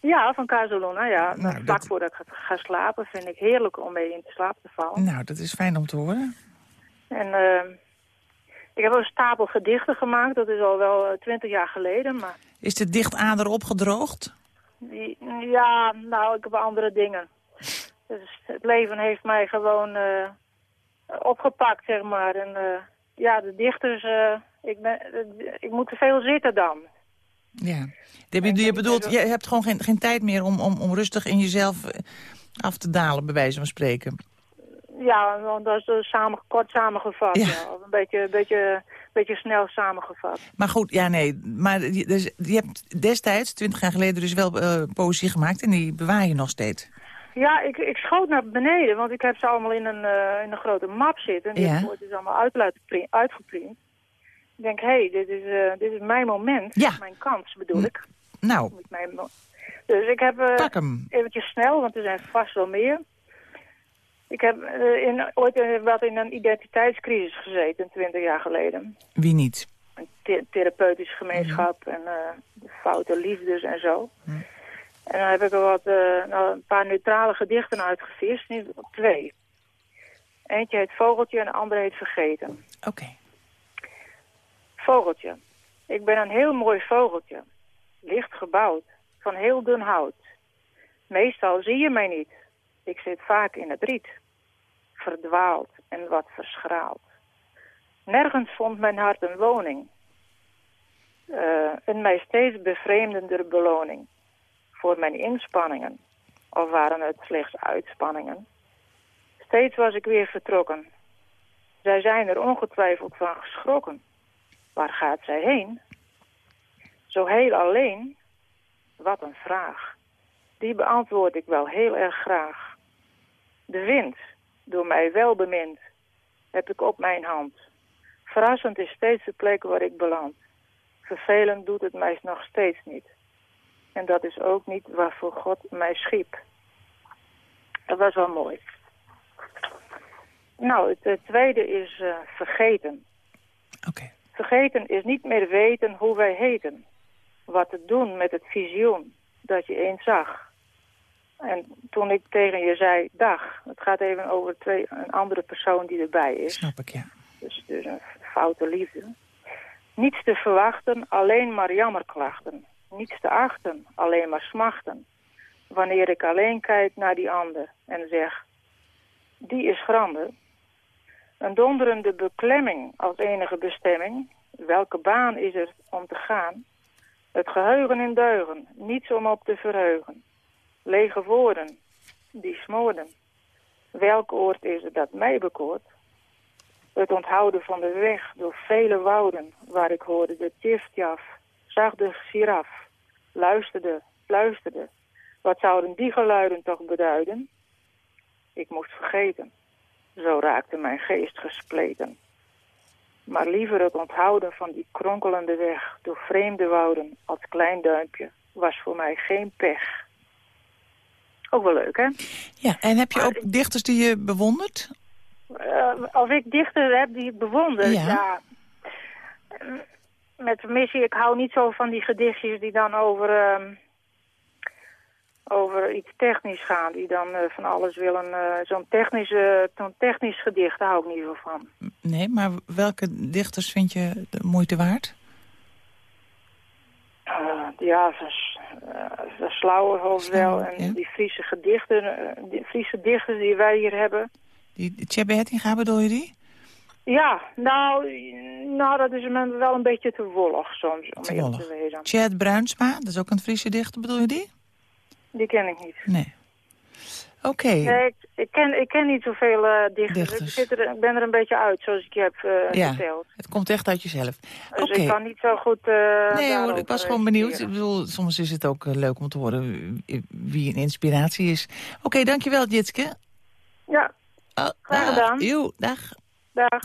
Ja, van Casaluna, ja. Nou, vlak dat- voordat ik ga, slapen vind ik heerlijk om mee in te slaap te vallen. Nou, dat is fijn om te horen. En eh, ik heb een stapel gedichten gemaakt. Dat is al wel twintig jaar geleden. Maar Is de dichtader opgedroogd? die, ja, nou, ik heb andere dingen. Dus het leven heeft mij gewoon eh, opgepakt, zeg maar. En eh, ja, de dichters, eh, ik, ben, ik moet te veel zitten dan. Ja. Je, bedoelt- je bedoelt, je hebt gewoon geen, geen tijd meer om, om, om rustig in jezelf eh, af te dalen, bij wijze van spreken. Ja, want dat is dus samen, kort samengevat. Ja. Ja. Of een beetje, beetje, beetje snel samengevat. Maar goed, ja, nee. Maar je, dus, je hebt destijds, twintig jaar geleden, dus wel eh, poëzie gemaakt... en die bewaar je nog steeds. Ja, ik, ik schoot naar beneden, want ik heb ze allemaal in een, eh, in een grote map zitten. En die Ja. ik ooit dus allemaal uit uitgeprint. Ik denk, hé, hey, dit, is, eh, dit is mijn moment. Ja. Mijn kans, bedoel ik. Nou, Met mijn mo- dus ik heb eh, pak hem. eventjes snel, want er zijn vast wel meer. Ik heb eh, in, ooit wat in een identiteitscrisis gezeten, twintig jaar geleden. Wie niet? een the- therapeutische gemeenschap en eh, foute liefdes en zo. En dan heb ik er wat, eh, nou, een paar neutrale gedichten uitgevist, nu twee. Eentje heet Vogeltje en de andere heet Vergeten. Oké. Vogeltje. Ik ben een heel mooi vogeltje. Licht gebouwd, van heel dun hout. Meestal zie je mij niet. Ik zit vaak in het riet. Verdwaald en wat verschraald. Nergens vond mijn hart een woning. Eh, een mij steeds bevreemdender beloning. Voor mijn inspanningen. Of waren het slechts uitspanningen. Steeds was ik weer vertrokken. Zij zijn er ongetwijfeld van geschrokken. Waar gaat zij heen? Zo heel alleen? Wat een vraag. Die beantwoord ik wel heel erg graag. De wind, door mij wel bemind, heb ik op mijn hand. Verrassend is steeds de plek waar ik beland. Vervelend doet het mij nog steeds niet. En dat is ook niet waarvoor God mij schiep. Dat was wel mooi. Nou, het tweede is eh, vergeten. Oké. Vergeten is niet meer weten hoe wij heten. Wat te doen met het visioen dat je eens zag. En toen ik tegen je zei, dag, het gaat even over twee, een andere persoon die erbij is. Snap ik, ja. Dus, dus een foute liefde. Niets te verwachten, alleen maar jammerklachten. niets te achten, alleen maar smachten. Wanneer ik alleen kijk naar die ander en zeg, die is grande. Een donderende beklemming als enige bestemming. Welke baan is er om te gaan? Het geheugen in deugen, niets om op te verheugen. Lege woorden, die smoorden. Welk oord is het dat mij bekoort? Het onthouden van de weg door vele wouden, waar ik hoorde de tiftjaf, zag de giraf, luisterde, luisterde. Wat zouden die geluiden toch beduiden? Ik moest vergeten, zo raakte mijn geest gespleten. Maar liever het onthouden van die kronkelende weg door vreemde wouden als klein duimpje was voor mij geen pech. Ook wel leuk, hè? Ja, en heb je ook dichters die je bewondert? Uh, of ik dichter heb die ik bewonder, ja. ja. Met missie, ik hou niet zo van die gedichtjes die dan over, uh, over iets technisch gaan. Die dan uh, van alles willen. Uh, Zo'n technisch, zo'n technisch gedicht daar hou ik niet zo van. Nee, maar welke dichters vind je de moeite waard? ja, van Slauerhoofd wel. En die Friese gedichten, die Friese dichters die wij hier hebben. Die Tjebbe Hettinga bedoel je die? Ja, nou, nou dat is me wel een beetje te wollig soms, om te, wollig. te. Chad Bruinsma, dat is ook een Friese dichter, bedoel je die? Die ken ik niet. Nee. Oké. Nee, ik, ik, ken, ik ken niet zoveel uh, dichters. dichters. Ik, zit er, ik ben er een beetje uit, zoals ik je heb uh, ja, verteld. het komt echt uit jezelf. Dus okay. ik kan niet zo goed... Uh, nee hoor, ik was gewoon benieuwd. Ik bedoel, soms is het ook leuk om te horen wie een inspiratie is. Oké, okay, dankjewel Jitske. Ja, oh, graag gedaan. Jo, dag. Dag.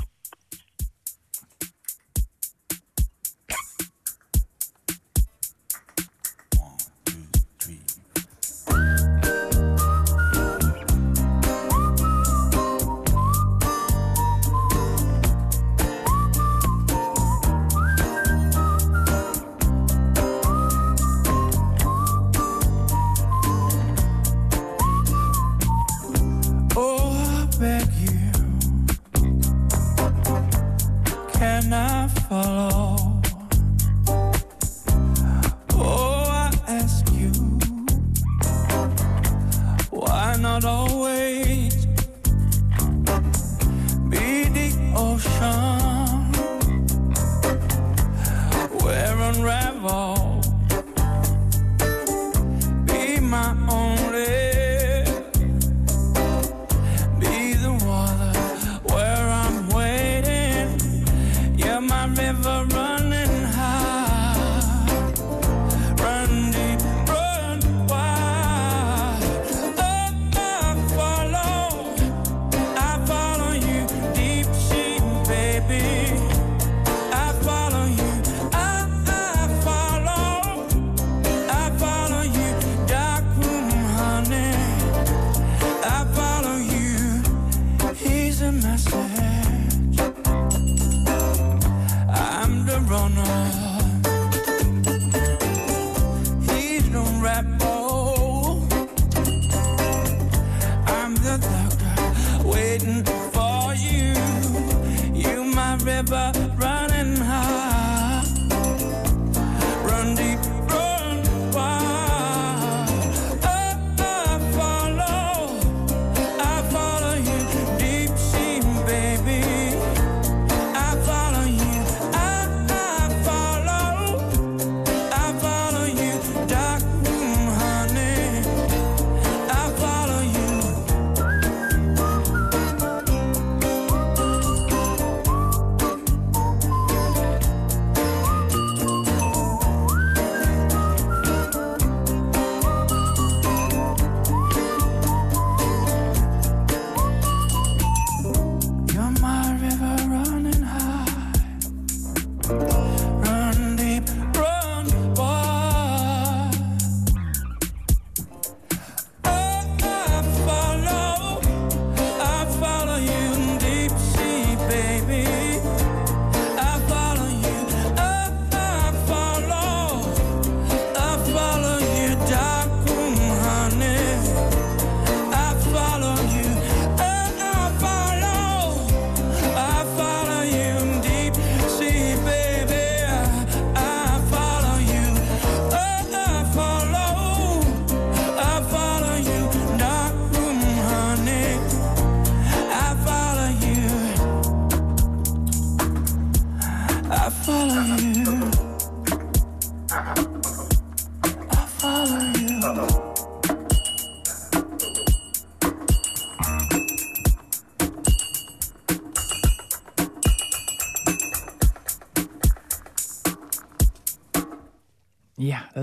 out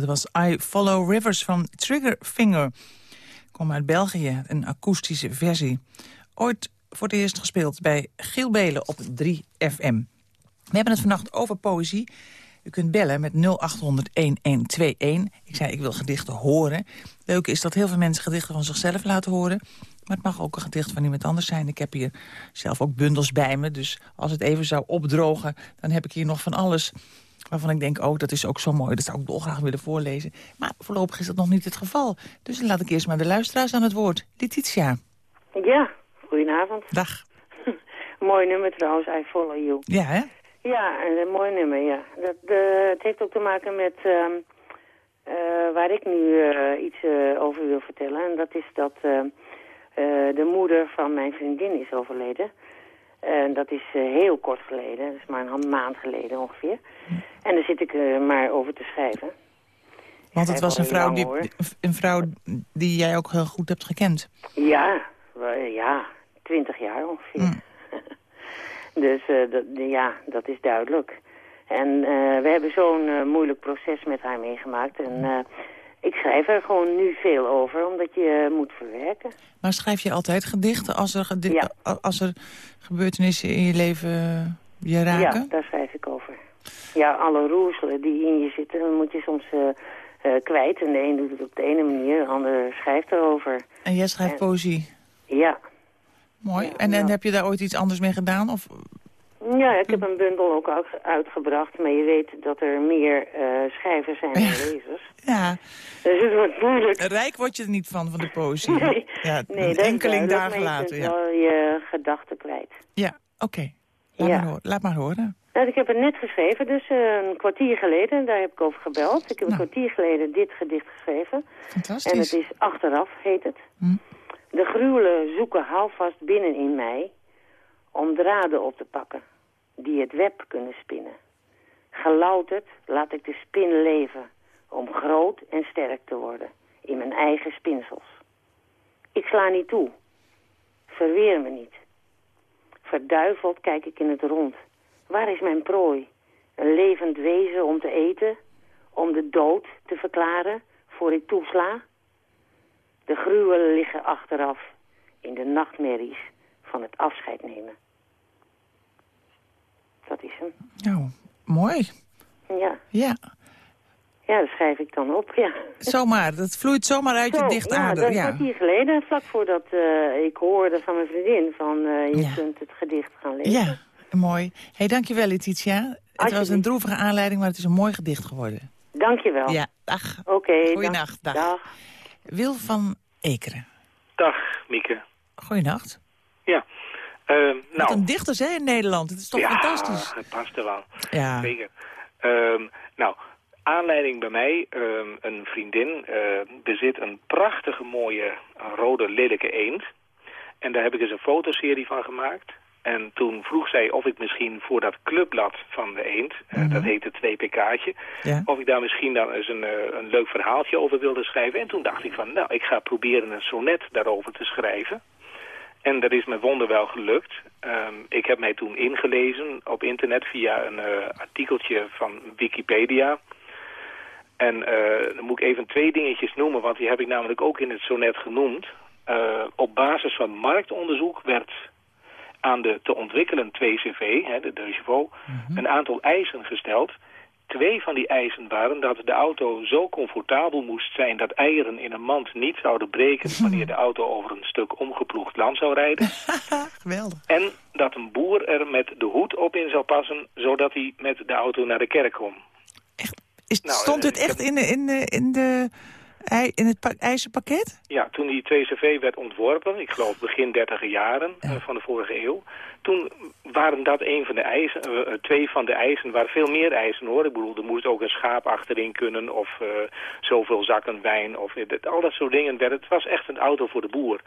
was I Follow Rivers van Triggerfinger. Kom uit België, een akoestische versie. Ooit voor het eerst gespeeld bij Giel Belen op 3FM. We hebben het vannacht over poëzie. U kunt bellen met 0800-1121. Ik zei, ik wil gedichten horen. Leuk is dat heel veel mensen gedichten van zichzelf laten horen. Maar het mag ook een gedicht van iemand anders zijn. Ik heb hier zelf ook bundels bij me. Dus als het even zou opdrogen, dan heb ik hier nog van alles... waarvan ik denk, oh, dat is ook zo mooi. Dat zou ik dolgraag willen voorlezen. Maar voorlopig is dat nog niet het geval. Dus dan laat ik eerst maar de luisteraars aan het woord. Letitia. Ja, goedenavond. Dag. mooi nummer trouwens, I Follow You. Ja, hè? Ja, een mooi nummer, ja. Dat, uh, het heeft ook te maken met uh, uh, waar ik nu iets over wil vertellen. En dat is dat de moeder van mijn vriendin is overleden. En dat is heel kort geleden, dat is maar een maand geleden ongeveer. En daar zit ik maar over te schrijven. Want het was een vrouw, die, een vrouw die jij ook heel goed hebt gekend. Ja, ja, twintig jaar ongeveer. Mm. Dus uh, dat, ja, dat is duidelijk. En uh, we hebben zo'n uh, moeilijk proces met haar meegemaakt. En ik schrijf er gewoon nu veel over, omdat je moet verwerken. Maar schrijf je altijd gedichten als er, gedi als er gebeurtenissen in je leven je raken? Ja, daar schrijf ik over. Ja, alle roezelen die in je zitten, dan moet je soms kwijt. En de een doet het op de ene manier, de ander schrijft erover. En jij schrijft poëzie? Ja, Mooi. en, en heb je daar ooit iets anders mee gedaan? Of... Ja, ik heb een bundel ook uitgebracht. Maar je weet dat er meer uh, schrijvers zijn dan lezers. Ja. Dus het wordt moeilijk. Rijk word je er niet van, van de poëzie. Nee, ja, nee een enkeling dagen later. Ja. wel je gedachten kwijt. Ja, oké. Laat, maar horen. Laat maar horen. Nou, ik heb het net geschreven, dus uh, een kwartier geleden. Daar heb ik over gebeld. Ik heb een nou. kwartier geleden dit gedicht geschreven. Fantastisch. En het is Achteraf, heet het. Hm. De gruwelen zoeken houvast binnen in mij om draden op te pakken die het web kunnen spinnen. Gelouterd laat ik de spin leven om groot en sterk te worden in mijn eigen spinsels. Ik sla niet toe, verweer me niet. Verduiveld kijk ik in het rond. Waar is mijn prooi? Een levend wezen om te eten? Om de dood te verklaren voor ik toesla? De gruwelen liggen achteraf in de nachtmerries van het afscheid nemen. Dat is hem. Nou, mooi. Ja. Ja. Ja, dat schrijf ik dan op, ja. Zomaar, dat vloeit zomaar uit je dichtader. Ja, dat ja. hier geleden, vlak voordat uh, ik hoorde van mijn vriendin... van uh, je kunt het gedicht gaan lezen. Ja, mooi. Hé, hey, dankjewel Letitia. Het was een droevige aanleiding, maar het is een mooi gedicht geworden. Dankjewel. Ja, dag. Oké, okay, Goeienacht, dag. dag. Wil van Ekeren. Dag, Mieke. Goeienacht. Ja. Uh, nou, Wat een dichters hè, in Nederland. Het is toch ja, fantastisch? het past er wel. Ja. Zeker. Uh, nou, aanleiding bij mij, uh, een vriendin bezit een prachtige mooie rode lelijke eend. En daar heb ik eens een fotoserie van gemaakt. En toen vroeg zij of ik misschien voor dat clubblad van de eend, mm -hmm. dat heette 2pk'tje, ja. of ik daar misschien dan eens een, een leuk verhaaltje over wilde schrijven. En toen dacht ik van, nou, ik ga proberen een sonnet daarover te schrijven. En dat is me wonderwel gelukt. Um, ik heb mij toen ingelezen op internet via een uh, artikeltje van Wikipedia. En uh, dan moet ik even twee dingetjes noemen, want die heb ik namelijk ook in het sonnet genoemd. Uh, op basis van marktonderzoek werd aan de te ontwikkelen 2CV, hè, de Deugevo, mm -hmm. een aantal eisen gesteld. Twee van die eisen waren dat de auto zo comfortabel moest zijn dat eieren in een mand niet zouden breken wanneer de auto over een stuk omgeploegd land zou rijden. Geweldig. En dat een boer er met de hoed op in zou passen, zodat hij met de auto naar de kerk kon. Echt? Is, nou, stond het echt in de, in de, in de in het ijzerpakket? Ja, toen die 2CV werd ontworpen, ik geloof begin dertiger jaren ja. uh, van de vorige eeuw, toen waren dat een van de eisen, uh, twee van de eisen, waar veel meer eisen hoor. Ik bedoel, er moest ook een schaap achterin kunnen of uh, zoveel zakken wijn of al dat soort dingen. Het was echt een auto voor de boer.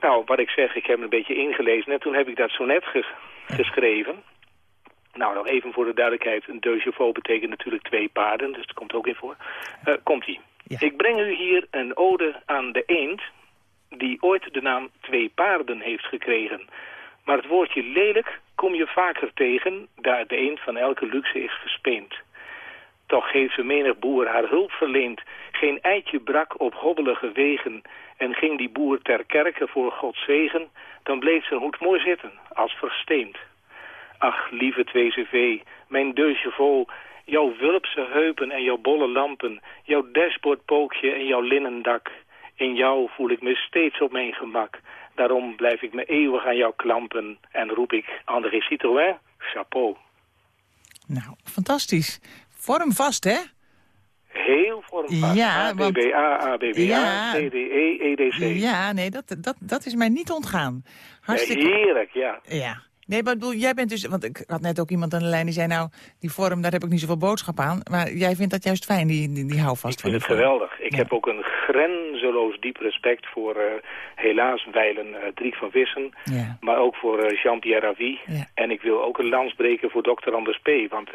Nou, wat ik zeg, ik heb een beetje ingelezen en toen heb ik dat sonnet ges geschreven. Nou, nog even voor de duidelijkheid, een deux chevaux betekent natuurlijk twee paarden, dus dat komt ook in voor. Komt-ie. Ik breng u hier een ode aan de eend, die ooit de naam twee paarden heeft gekregen. Maar het woordje lelijk kom je vaker tegen, daar de eend van elke luxe is gespeend. Toch heeft ze menig boer haar hulp verleend. Geen eitje brak op hobbelige wegen. En ging die boer ter kerke voor Gods zegen, dan bleef zijn hoed mooi zitten, als versteend. Ach, lieve 2CV, mijn deusje vol, jouw wulpse heupen en jouw bolle lampen, jouw dashboardpookje en jouw linnen dak. In jou voel ik me steeds op mijn gemak. Daarom blijf ik me eeuwig aan jou klampen en roep ik André Citroën, chapeau. Nou, fantastisch. Vormvast, hè? Heel vormvast. Ja, ABBA, ABBA, Ja. CDE, EDC. Ja, nee, dat, dat, dat is mij niet ontgaan. Hartstikke... Ja, heerlijk, ja. Ja. Nee, maar ik bedoel, jij bent dus... Want ik had net ook iemand aan de lijn die zei... nou, die vorm, daar heb ik niet zoveel boodschap aan. Maar jij vindt dat juist fijn, die, die, die houvast Ik van vind het vorm. geweldig. Ik heb ook een grenzeloos diep respect voor eh, helaas wijlen eh Driek van Wissen. Ja. Maar ook voor eh, Jean-Pierre Ravi. En ik wil ook een lans breken voor Dr. Anders P. Want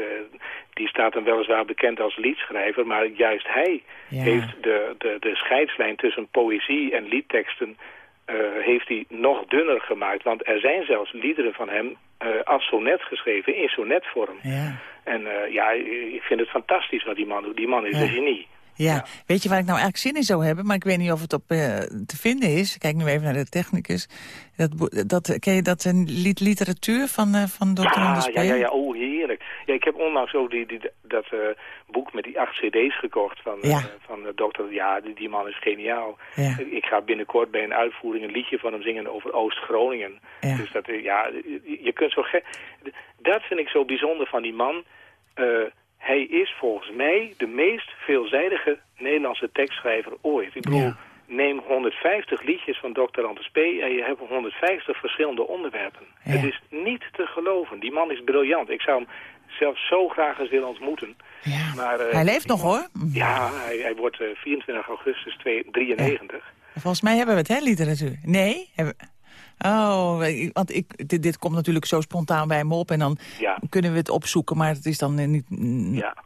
die staat dan weliswaar bekend als liedschrijver. Maar juist hij heeft de, de, de scheidslijn tussen poëzie en liedteksten... eh, heeft hij nog dunner gemaakt. Want er zijn zelfs liederen van hem eh, als sonnet geschreven in sonnetvorm. Ja. En eh, ja, ik vind het fantastisch wat die man doet. Die man is een genie. Ja. weet je waar ik nou eigenlijk zin in zou hebben? Maar ik weet niet of het op te vinden is. Ik Kijk nu even naar de technicus. Dat, dat, ken je dat een lied, literatuur van, eh, van Dr. Ja, ja, ja, ja, oh heerlijk. Ja, ik heb onlangs ook die, die, dat eh, boek met die acht cd's gekocht van, eh, van de dokter. Ja, die, die man is geniaal. Ja. Ik, ga binnenkort bij een uitvoering een liedje van hem zingen over Oost-Groningen. Ja. Dus dat, eh, ja, je, kunt zo gek... Dat vind ik zo bijzonder van die man. Eh, hij is volgens mij de meest veelzijdige Nederlandse tekstschrijver ooit. Ik bedoel, neem 150 liedjes van Dr. Anders P. en je hebt 150 verschillende onderwerpen. Het is niet te geloven. Die man is briljant. Ik zou hem zelfs zo graag eens willen ontmoeten. Maar, eh, Hij leeft nog, hoor. Ja, hij, hij wordt eh, 24 augustus 93. Volgens mij hebben we het, hè, literatuur? Nee? Hebben... Oh, ik- want ik, dit, dit komt natuurlijk zo spontaan bij me op... en dan Ja. kunnen we het opzoeken, maar het is dan eh, niet,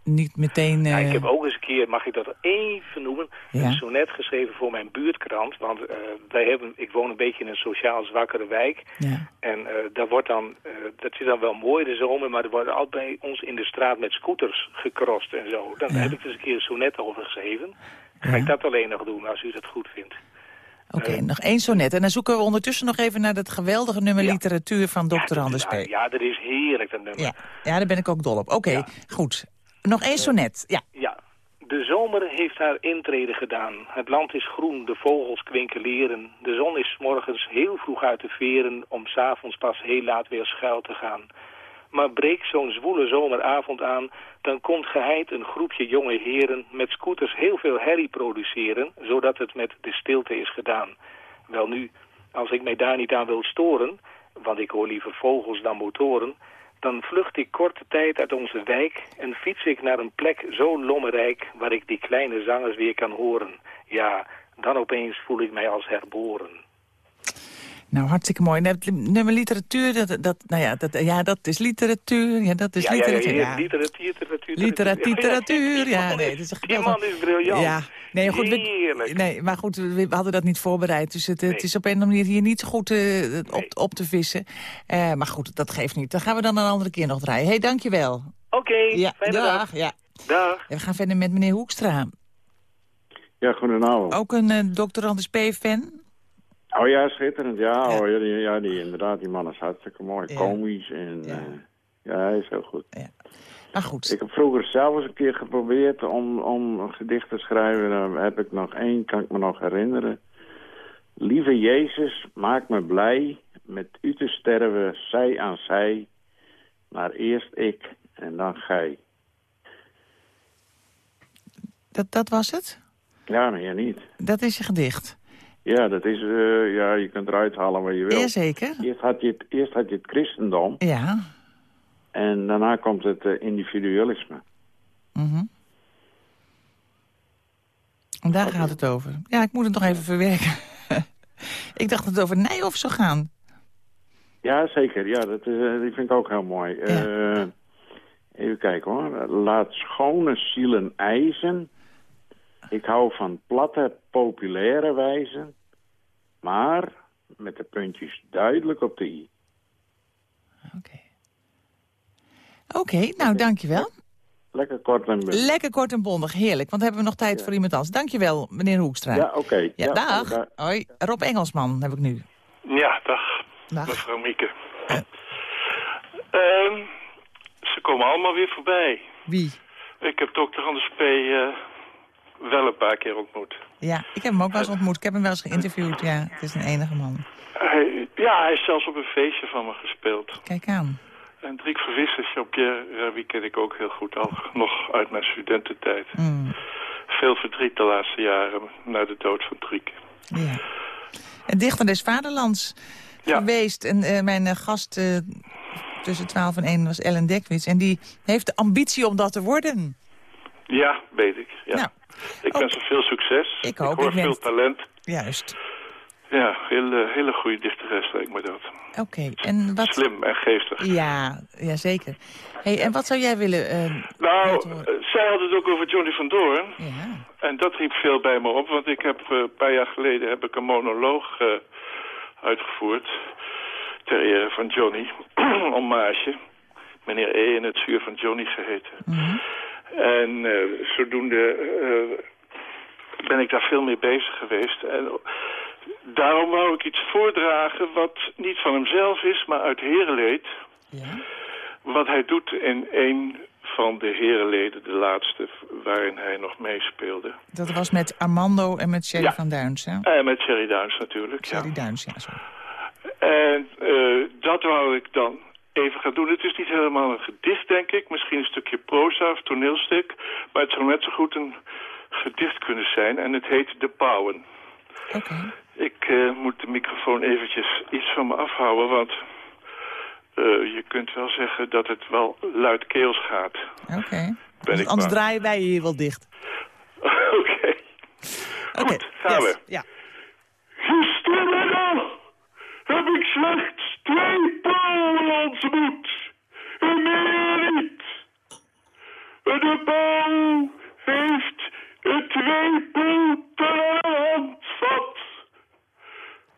niet meteen... Ja, eh, ik heb ook eens een keer, mag ik dat even noemen, een sonnet geschreven voor mijn buurtkrant. Want eh, wij hebben, ik woon een beetje in een sociaal zwakkere wijk. Ja. En daar wordt dan, dat is dan wel mooi de zomer, maar er worden altijd bij ons in de straat met scooters gecrossed en zo. Dan heb ik dus een keer een sonnet over geschreven. Ga ik dat alleen nog doen, als u dat goed vindt. Oké, nog één sonnet. En dan zoeken we ondertussen nog even naar dat geweldige nummer literatuur van Dr. Anders P. Ja, dat is heerlijk, dat nummer. Ja. ja, daar ben ik ook dol op. Oké, goed. Nog één sonnet. Ja. Ja, de zomer heeft haar intrede gedaan. Het land is groen, de vogels kwinkeleren. De zon is morgens heel vroeg uit de veren... om s'avonds pas heel laat weer schuil te gaan. Maar breekt zo'n zwoele zomeravond aan... dan komt geheid een groepje jonge heren... met scooters heel veel herrie produceren... zodat het met de stilte is gedaan. Wel nu, als ik mij daar niet aan wil storen... want ik hoor liever vogels dan motoren... dan vlucht ik korte tijd uit onze wijk... en fiets ik naar een plek zo lommerrijk... waar ik die kleine zangers weer kan horen. Ja, dan opeens voel ik mij als herboren. Nou, hartstikke mooi. Nummer literatuur, dat, dat, nou ja, dat, ja, dat is literatuur. Ja, dat is ja, ja, ja, literatuur. ja, Ja, literatuur, literatuur, Literatuur, literatuur. Ja, nee, het is een Die man is briljant. Ja, nee, goed, we- nee, maar goed, we we hadden dat niet voorbereid. Dus het, het is op een of andere manier hier niet zo goed eh, op, op te vissen. Eh, maar goed, dat geeft niet. Dan gaan we dan een andere keer nog draaien. Hé, hey, dankjewel. Oké, ja, fijne dag. dag. Ja. Dag. We gaan verder met meneer Hoekstra. Ja, goedenavond. Ook een eh Dr. Anders P-fan. Oh ja, schitterend. Ja, Oh, ja, die, ja die, inderdaad, die man is hartstikke mooi. Ja. Komisch en ja. ja, hij is heel goed. Maar goed. Ik heb vroeger zelf eens een keer geprobeerd om, om een gedicht te schrijven. Daar heb ik nog één, kan ik me nog herinneren. Lieve Jezus, maak me blij met u te sterven, zij aan zij. Maar eerst ik en dan gij. Dat, dat was het? Ja, meer niet. Dat is je gedicht. Ja, dat is, eh, ja, je kunt eruit halen wat je wil. Jazeker. Eerst had je het, eerst had je het christendom. Ja. En daarna komt het eh, individualisme. Mhm. En daar gaat het over. Ja, ik moet het nog even verwerken. ik dacht dat het over Nijhoff zou gaan. Ja, zeker. Ja, dat is, eh, die vind ik ook heel mooi. Even kijken hoor. Laat schone zielen eisen. Ik hou van platte, populaire wijzen. Maar met de puntjes duidelijk op de i. Oké, nou, dankjewel. Lekker kort en bondig. Lekker kort en bondig, heerlijk. Want hebben we nog tijd voor iemand anders. Dankjewel, meneer Hoekstra. Ja, oké. Ja, Ja, dag. dag. Hoi, Rob Engelsman heb ik nu. Ja, dag, Dag. mevrouw Mieke. Ehm, ze komen allemaal weer voorbij. Wie? Ik heb dokter Anders P. eh, wel een paar keer ontmoet. Ja, ik heb hem ook wel eens ontmoet. Ik heb hem wel eens geïnterviewd. Ja, het is een enige man. Hij, ja, hij is zelfs op een feestje van me gespeeld. Kijk aan. En Driek Verwissers, Jean-Pierre Ravi ken ik ook heel goed, al nog uit mijn studententijd. Hmm. Veel verdriet de laatste jaren na de dood van Driek. Ja. Een dichter des vaderlands geweest. En eh, mijn eh, gast eh, tussen 12 en 1 was Ellen Dekwits. En die heeft de ambitie om dat te worden. Ja, weet ik. Ja. Nou, ik wens hem veel succes. Ik hoor ik wens- veel talent. Juist. Ja, hele, hele goede dichteres lijkt me dat. Oké, en wat... Slim en geestig. Ja, ja zeker. Hey, en wat zou jij willen... eh, Nou, eh, zij had het ook over Johnny van Doorn. Ja. En dat riep veel bij me op, want ik heb eh, een paar jaar geleden heb ik een monoloog uitgevoerd. Ter ere van Johnny, hommage. Meneer E. in het zuur van Johnny geheten. En eh, zodoende eh, ben ik daar veel mee bezig geweest. En daarom wou ik iets voordragen wat niet van hemzelf is, maar uit herenleed. Wat hij doet in een van de herenleden, de laatste, waarin hij nog meespeelde. dat was met Armando en met Sherry van Duins, hè? En met Sherry Duins natuurlijk, ja. Sherry Duins, ja. Zo. En eh, dat wou ik dan even gaan doen. Het is niet helemaal een gedicht, denk ik. Misschien een stukje proza of toneelstuk. Maar het zou net zo goed een gedicht kunnen zijn. En het heet De Pauwen. Ik eh, moet de microfoon eventjes iets van me afhouden, want... eh, je kunt wel zeggen dat het wel luidkeels gaat. Oké. Ik Anders bang. draaien wij je hier wel dicht. Oké. Oké, gaan we. Ja. Heb ik slechts twee pauwen ontmoet. En meer niet. De pauw heeft twee poten en een handvat.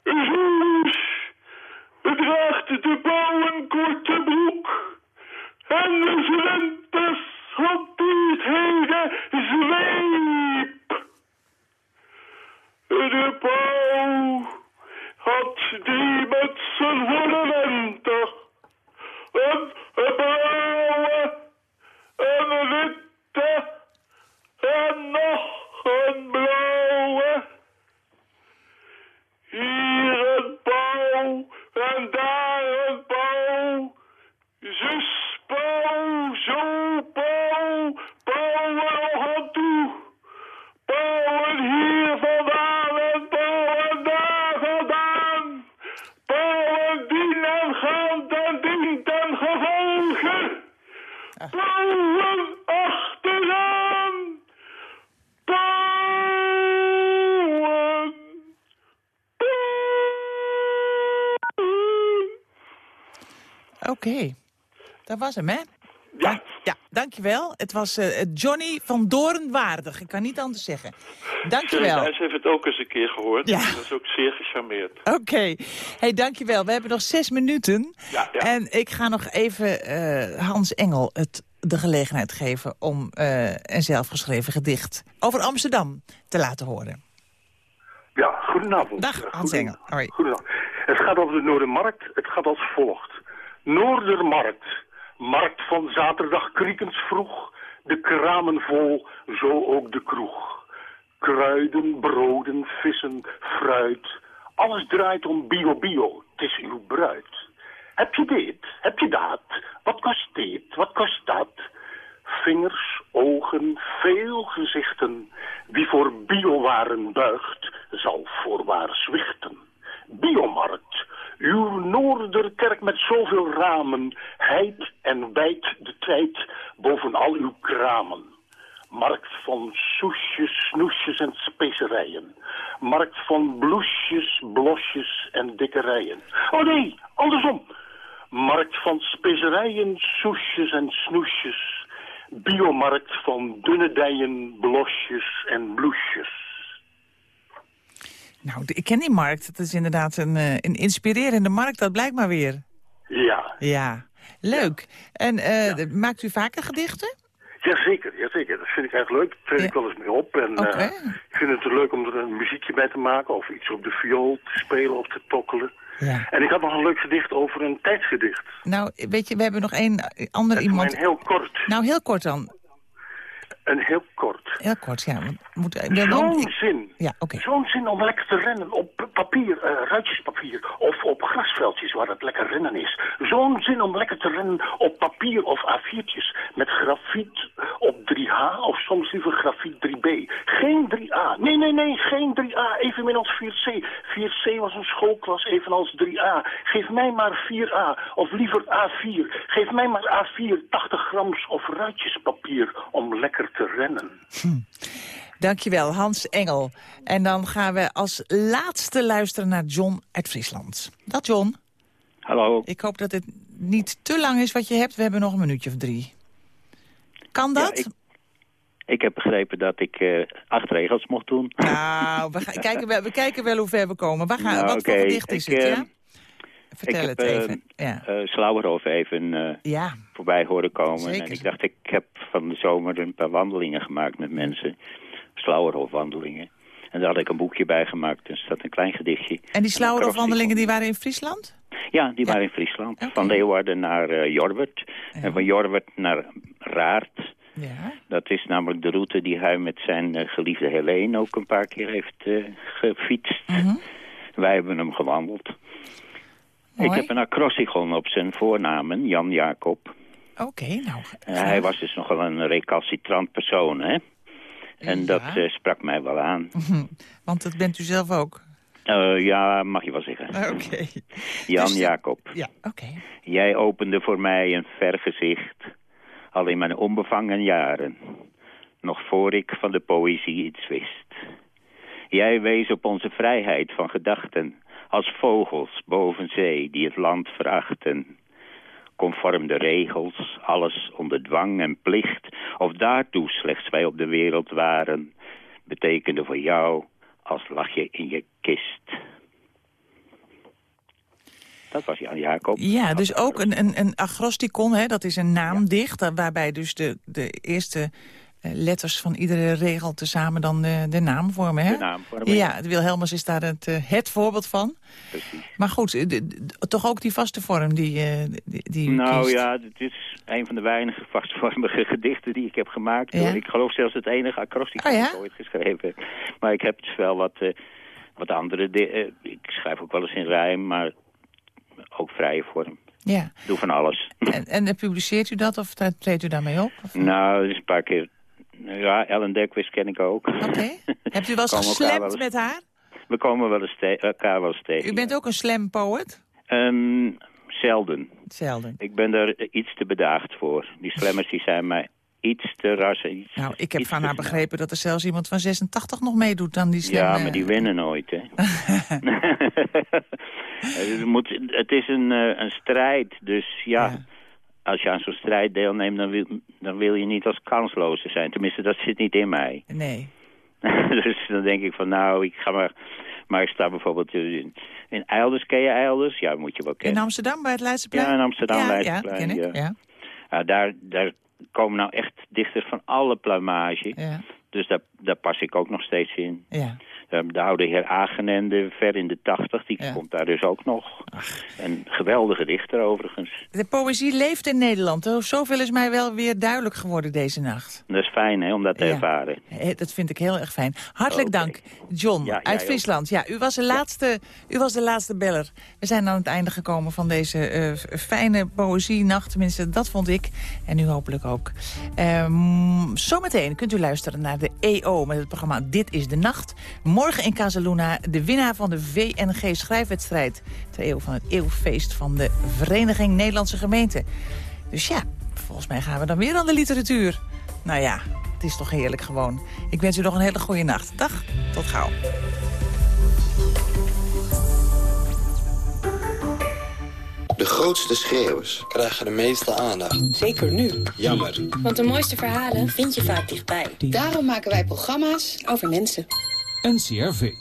Zeus draagt de pauw een korte broek. En de zwempers hanteert heden zweep. De pauw had die met zijn volle lente. Een, een blauwe, een witte en nog een blauwe. Hier een pauw en daar een pauw. Zus pauw, zo pauw, pauwen nog aan toe. Pauwen hier vandaan en pauwen daar vandaan. Pauwen dien en gaan ten dien ten gevolge. Pauwen achteraan. Pauwen. Oké. Dat was hem, hè? Ja. ja, dankjewel. Het was eh, Johnny van Doorn waardig. Ik kan niet anders zeggen. Dankjewel. Duins heeft het ook eens een keer gehoord. Ja. Dat is ook zeer gecharmeerd. Oké. Hey, dankjewel. We hebben nog zes minuten. Ja, ja. En ik ga nog even eh, Hans Engel het, de gelegenheid geven... om eh, een zelfgeschreven gedicht over Amsterdam te laten horen. Ja, goedenavond. Dag, Hans Engel. Hoi. Goedenavond. Het gaat over de Noordermarkt. Het gaat als volgt. Noordermarkt. Markt van zaterdag kriekens vroeg. De kramen vol, zo ook de kroeg. Kruiden, broden, vissen, fruit. Alles draait om bio-bio. Het is uw bruid. Heb je dit? Heb je dat? Wat kost dit? Wat kost dat? Vingers, ogen, veel gezichten. Wie voor biowaren buigt, zal voorwaar zwichten. Biomarkt, uw Noorderkerk met zoveel ramen, heid en wijd de tijd boven al uw kramen. Markt van soesjes, snoesjes en specerijen. Markt van bloesjes, blosjes en dikkerijen. Oh nee, andersom. Markt van specerijen, soesjes en snoesjes. Biomarkt van dunne dijen, blosjes en bloesjes. Nou, ik ken die markt. Het is inderdaad een, eh, een inspirerende markt, dat blijkt maar weer. Ja. Ja, leuk. En eh, maakt u vaker gedichten? Jazeker, jazeker. Dat vind ik echt leuk. Daar treed ik wel eens mee op. En eh, ik vind het leuk om er een muziekje bij te maken. Of iets op de viool te spelen of te tokkelen. Ja. En ik had nog een leuk gedicht over een tijdsgedicht. Nou, weet je, we hebben nog één ander iemand... heel kort. Nou, heel kort dan. En heel kort. Heel kort, ja. Zo'n zin. Ja, oké. Zo'n zin om lekker te rennen op papier, eh, ruitjespapier of op grasveldjes waar het lekker rennen is. Zo'n zin om lekker te rennen op papier of A4'tjes met grafiet op 3H of soms liever grafiet 3B. Geen 3A. Nee, nee, nee, geen 3A. Evenmin als 4C. 4C was een schoolklas evenals 3A. Geef mij maar 4A of liever A4. Geef mij maar A4, 80 grams of ruitjespapier om lekker te rennen. Dankjewel, Hans Engel. En dan gaan we als laatste luisteren naar John uit Friesland. Dat John. Hallo. Ik hoop dat het niet te lang is wat je hebt. We hebben nog een minuutje of drie. Kan dat? ik, ik heb begrepen dat ik eh, acht regels mocht doen. Nou, we, gaan, kijken, wel- we kijken wel hoe ver we komen. Waar gaan, Nou, wat voor oké, gedicht is ik, het, eh, ja? Vertel ik het heb, eh, even. Ja. eh, Slauwerhof even eh, Ja. voorbij horen komen. Zeker. En ik dacht, ik heb van de zomer een paar wandelingen gemaakt met mensen. Slauwerhof wandelingen. En daar had ik een boekje bij gemaakt. Er staat een klein gedichtje. En die Slauwerhof-wandelingen die waren in Friesland? Ja, die waren in Friesland. Van Leeuwarden naar Jorwert. En van Jorwert naar Raart. Ja. Dat is namelijk de route die hij met zijn geliefde Helene ook een paar keer heeft gefietst. Mhm. Wij hebben hem gewandeld. Ik heb een acrostigon op zijn voornamen, Jan Jacob. Oké, nou. En hij was dus nogal een recalcitrant persoon, hè? En dat eh, sprak mij wel aan. Mhm. Want dat bent u zelf ook. Eh, ja, mag je wel zeggen. Oké. Jan Dus- Jacob. Ja, oké. Jij opende voor mij een ver gezicht, al in mijn onbevangen jaren, nog voor ik van de poëzie iets wist. Jij wees op onze vrijheid van gedachten, als vogels boven zee die het land verachten. Conform de regels, alles onder dwang en plicht, of daartoe slechts wij op de wereld waren, betekende voor jou als lag je in je kist. Dat was Jan Jacob. Ja, dus ook een, een, een agrosticon, hè, dat is een naamdicht... waarbij dus de, de eerste letters van iedere regel tezamen dan de, de naam vormen. Hè? De naam vormen, Ja, Wilhelmus is daar het, eh, het voorbeeld van. Maar goed, eh, de- de- toch ook die vaste vorm die, eh, die, die Nou kiest. ja, het is een van de weinige vastvormige gedichten die ik heb gemaakt. Ja? Ik geloof zelfs het enige acrosticon Oh ja? dat ik ooit geschreven heb. Maar ik heb dus wel wat, eh, wat andere... di- eh, ik schrijf ook wel eens in rijm, maar ook vrije vorm. Ja. Doe van alles. En, en eh, publiceert u dat of tre- treedt u daarmee op? Of- nou, is een paar keer... Ja, Ellen Dekwist ken ik ook. Oké. Hebt u wel eens eens- met haar? We komen wel eens te- elkaar wel eens tegen. U bent ook een slam poet? Ehm, zelden. Zelden. Ik ben daar eh, iets te bedaagd voor. Die slammers die zijn mij iets te rassen. Iets, Nou, ik heb van haar begrepen dat er zelfs iemand van 86 nog meedoet dan die slam. Ja, eh, maar die winnen nooit, hè. het, moet, het is een, eh, een strijd, dus ja, Als je aan zo'n strijd deelneemt, dan wil, dan wil je niet als kansloze zijn. Tenminste, dat zit niet in mij. Nee. dus dan denk ik van, nou, ik ga maar... Maar ik sta bijvoorbeeld in, in Eilders. Ken je Eilders? Ja, moet je wel In kennen. Amsterdam bij het Leidseplein? Ja, in Amsterdam, ja, Leidseplein, Ja, ken ik. ja. Ja. Ja, daar, daar komen nou echt dichters van alle plumage. Ja. Dus daar, daar pas ik ook nog steeds in. Ja. Eh, De oude heer Agenende, ver in de tachtig, die Ja. komt daar dus ook nog. Een geweldige dichter overigens. De poëzie leeft in Nederland. Oh, Zoveel is mij wel weer duidelijk geworden deze nacht. Dat is fijn hè, om dat te Ja. ervaren. Dat vind ik heel erg fijn. Hartelijk dank, John Ja, uit. Friesland. Ja, u was, de laatste, u was de laatste beller. We zijn aan het einde gekomen van deze f- fijne poëzienacht. Tenminste, dat vond ik. En u hopelijk ook. Ehm, zometeen kunt u luisteren naar de EO met het programma Dit is de Nacht. Morgen in Casaluna de winnaar van de VNG schrijfwedstrijd. Ter eeuw van het eeuwfeest van de Vereniging Nederlandse Gemeenten. Dus ja, volgens mij gaan we dan weer aan de literatuur. Nou ja, het is toch heerlijk gewoon. Ik wens u nog een hele goede nacht. Dag, tot gauw. De grootste schreeuwers krijgen de meeste aandacht. Zeker nu. Jammer. Want de mooiste verhalen vind je vaak dichtbij. Daarom maken wij programma's over mensen. NCRV.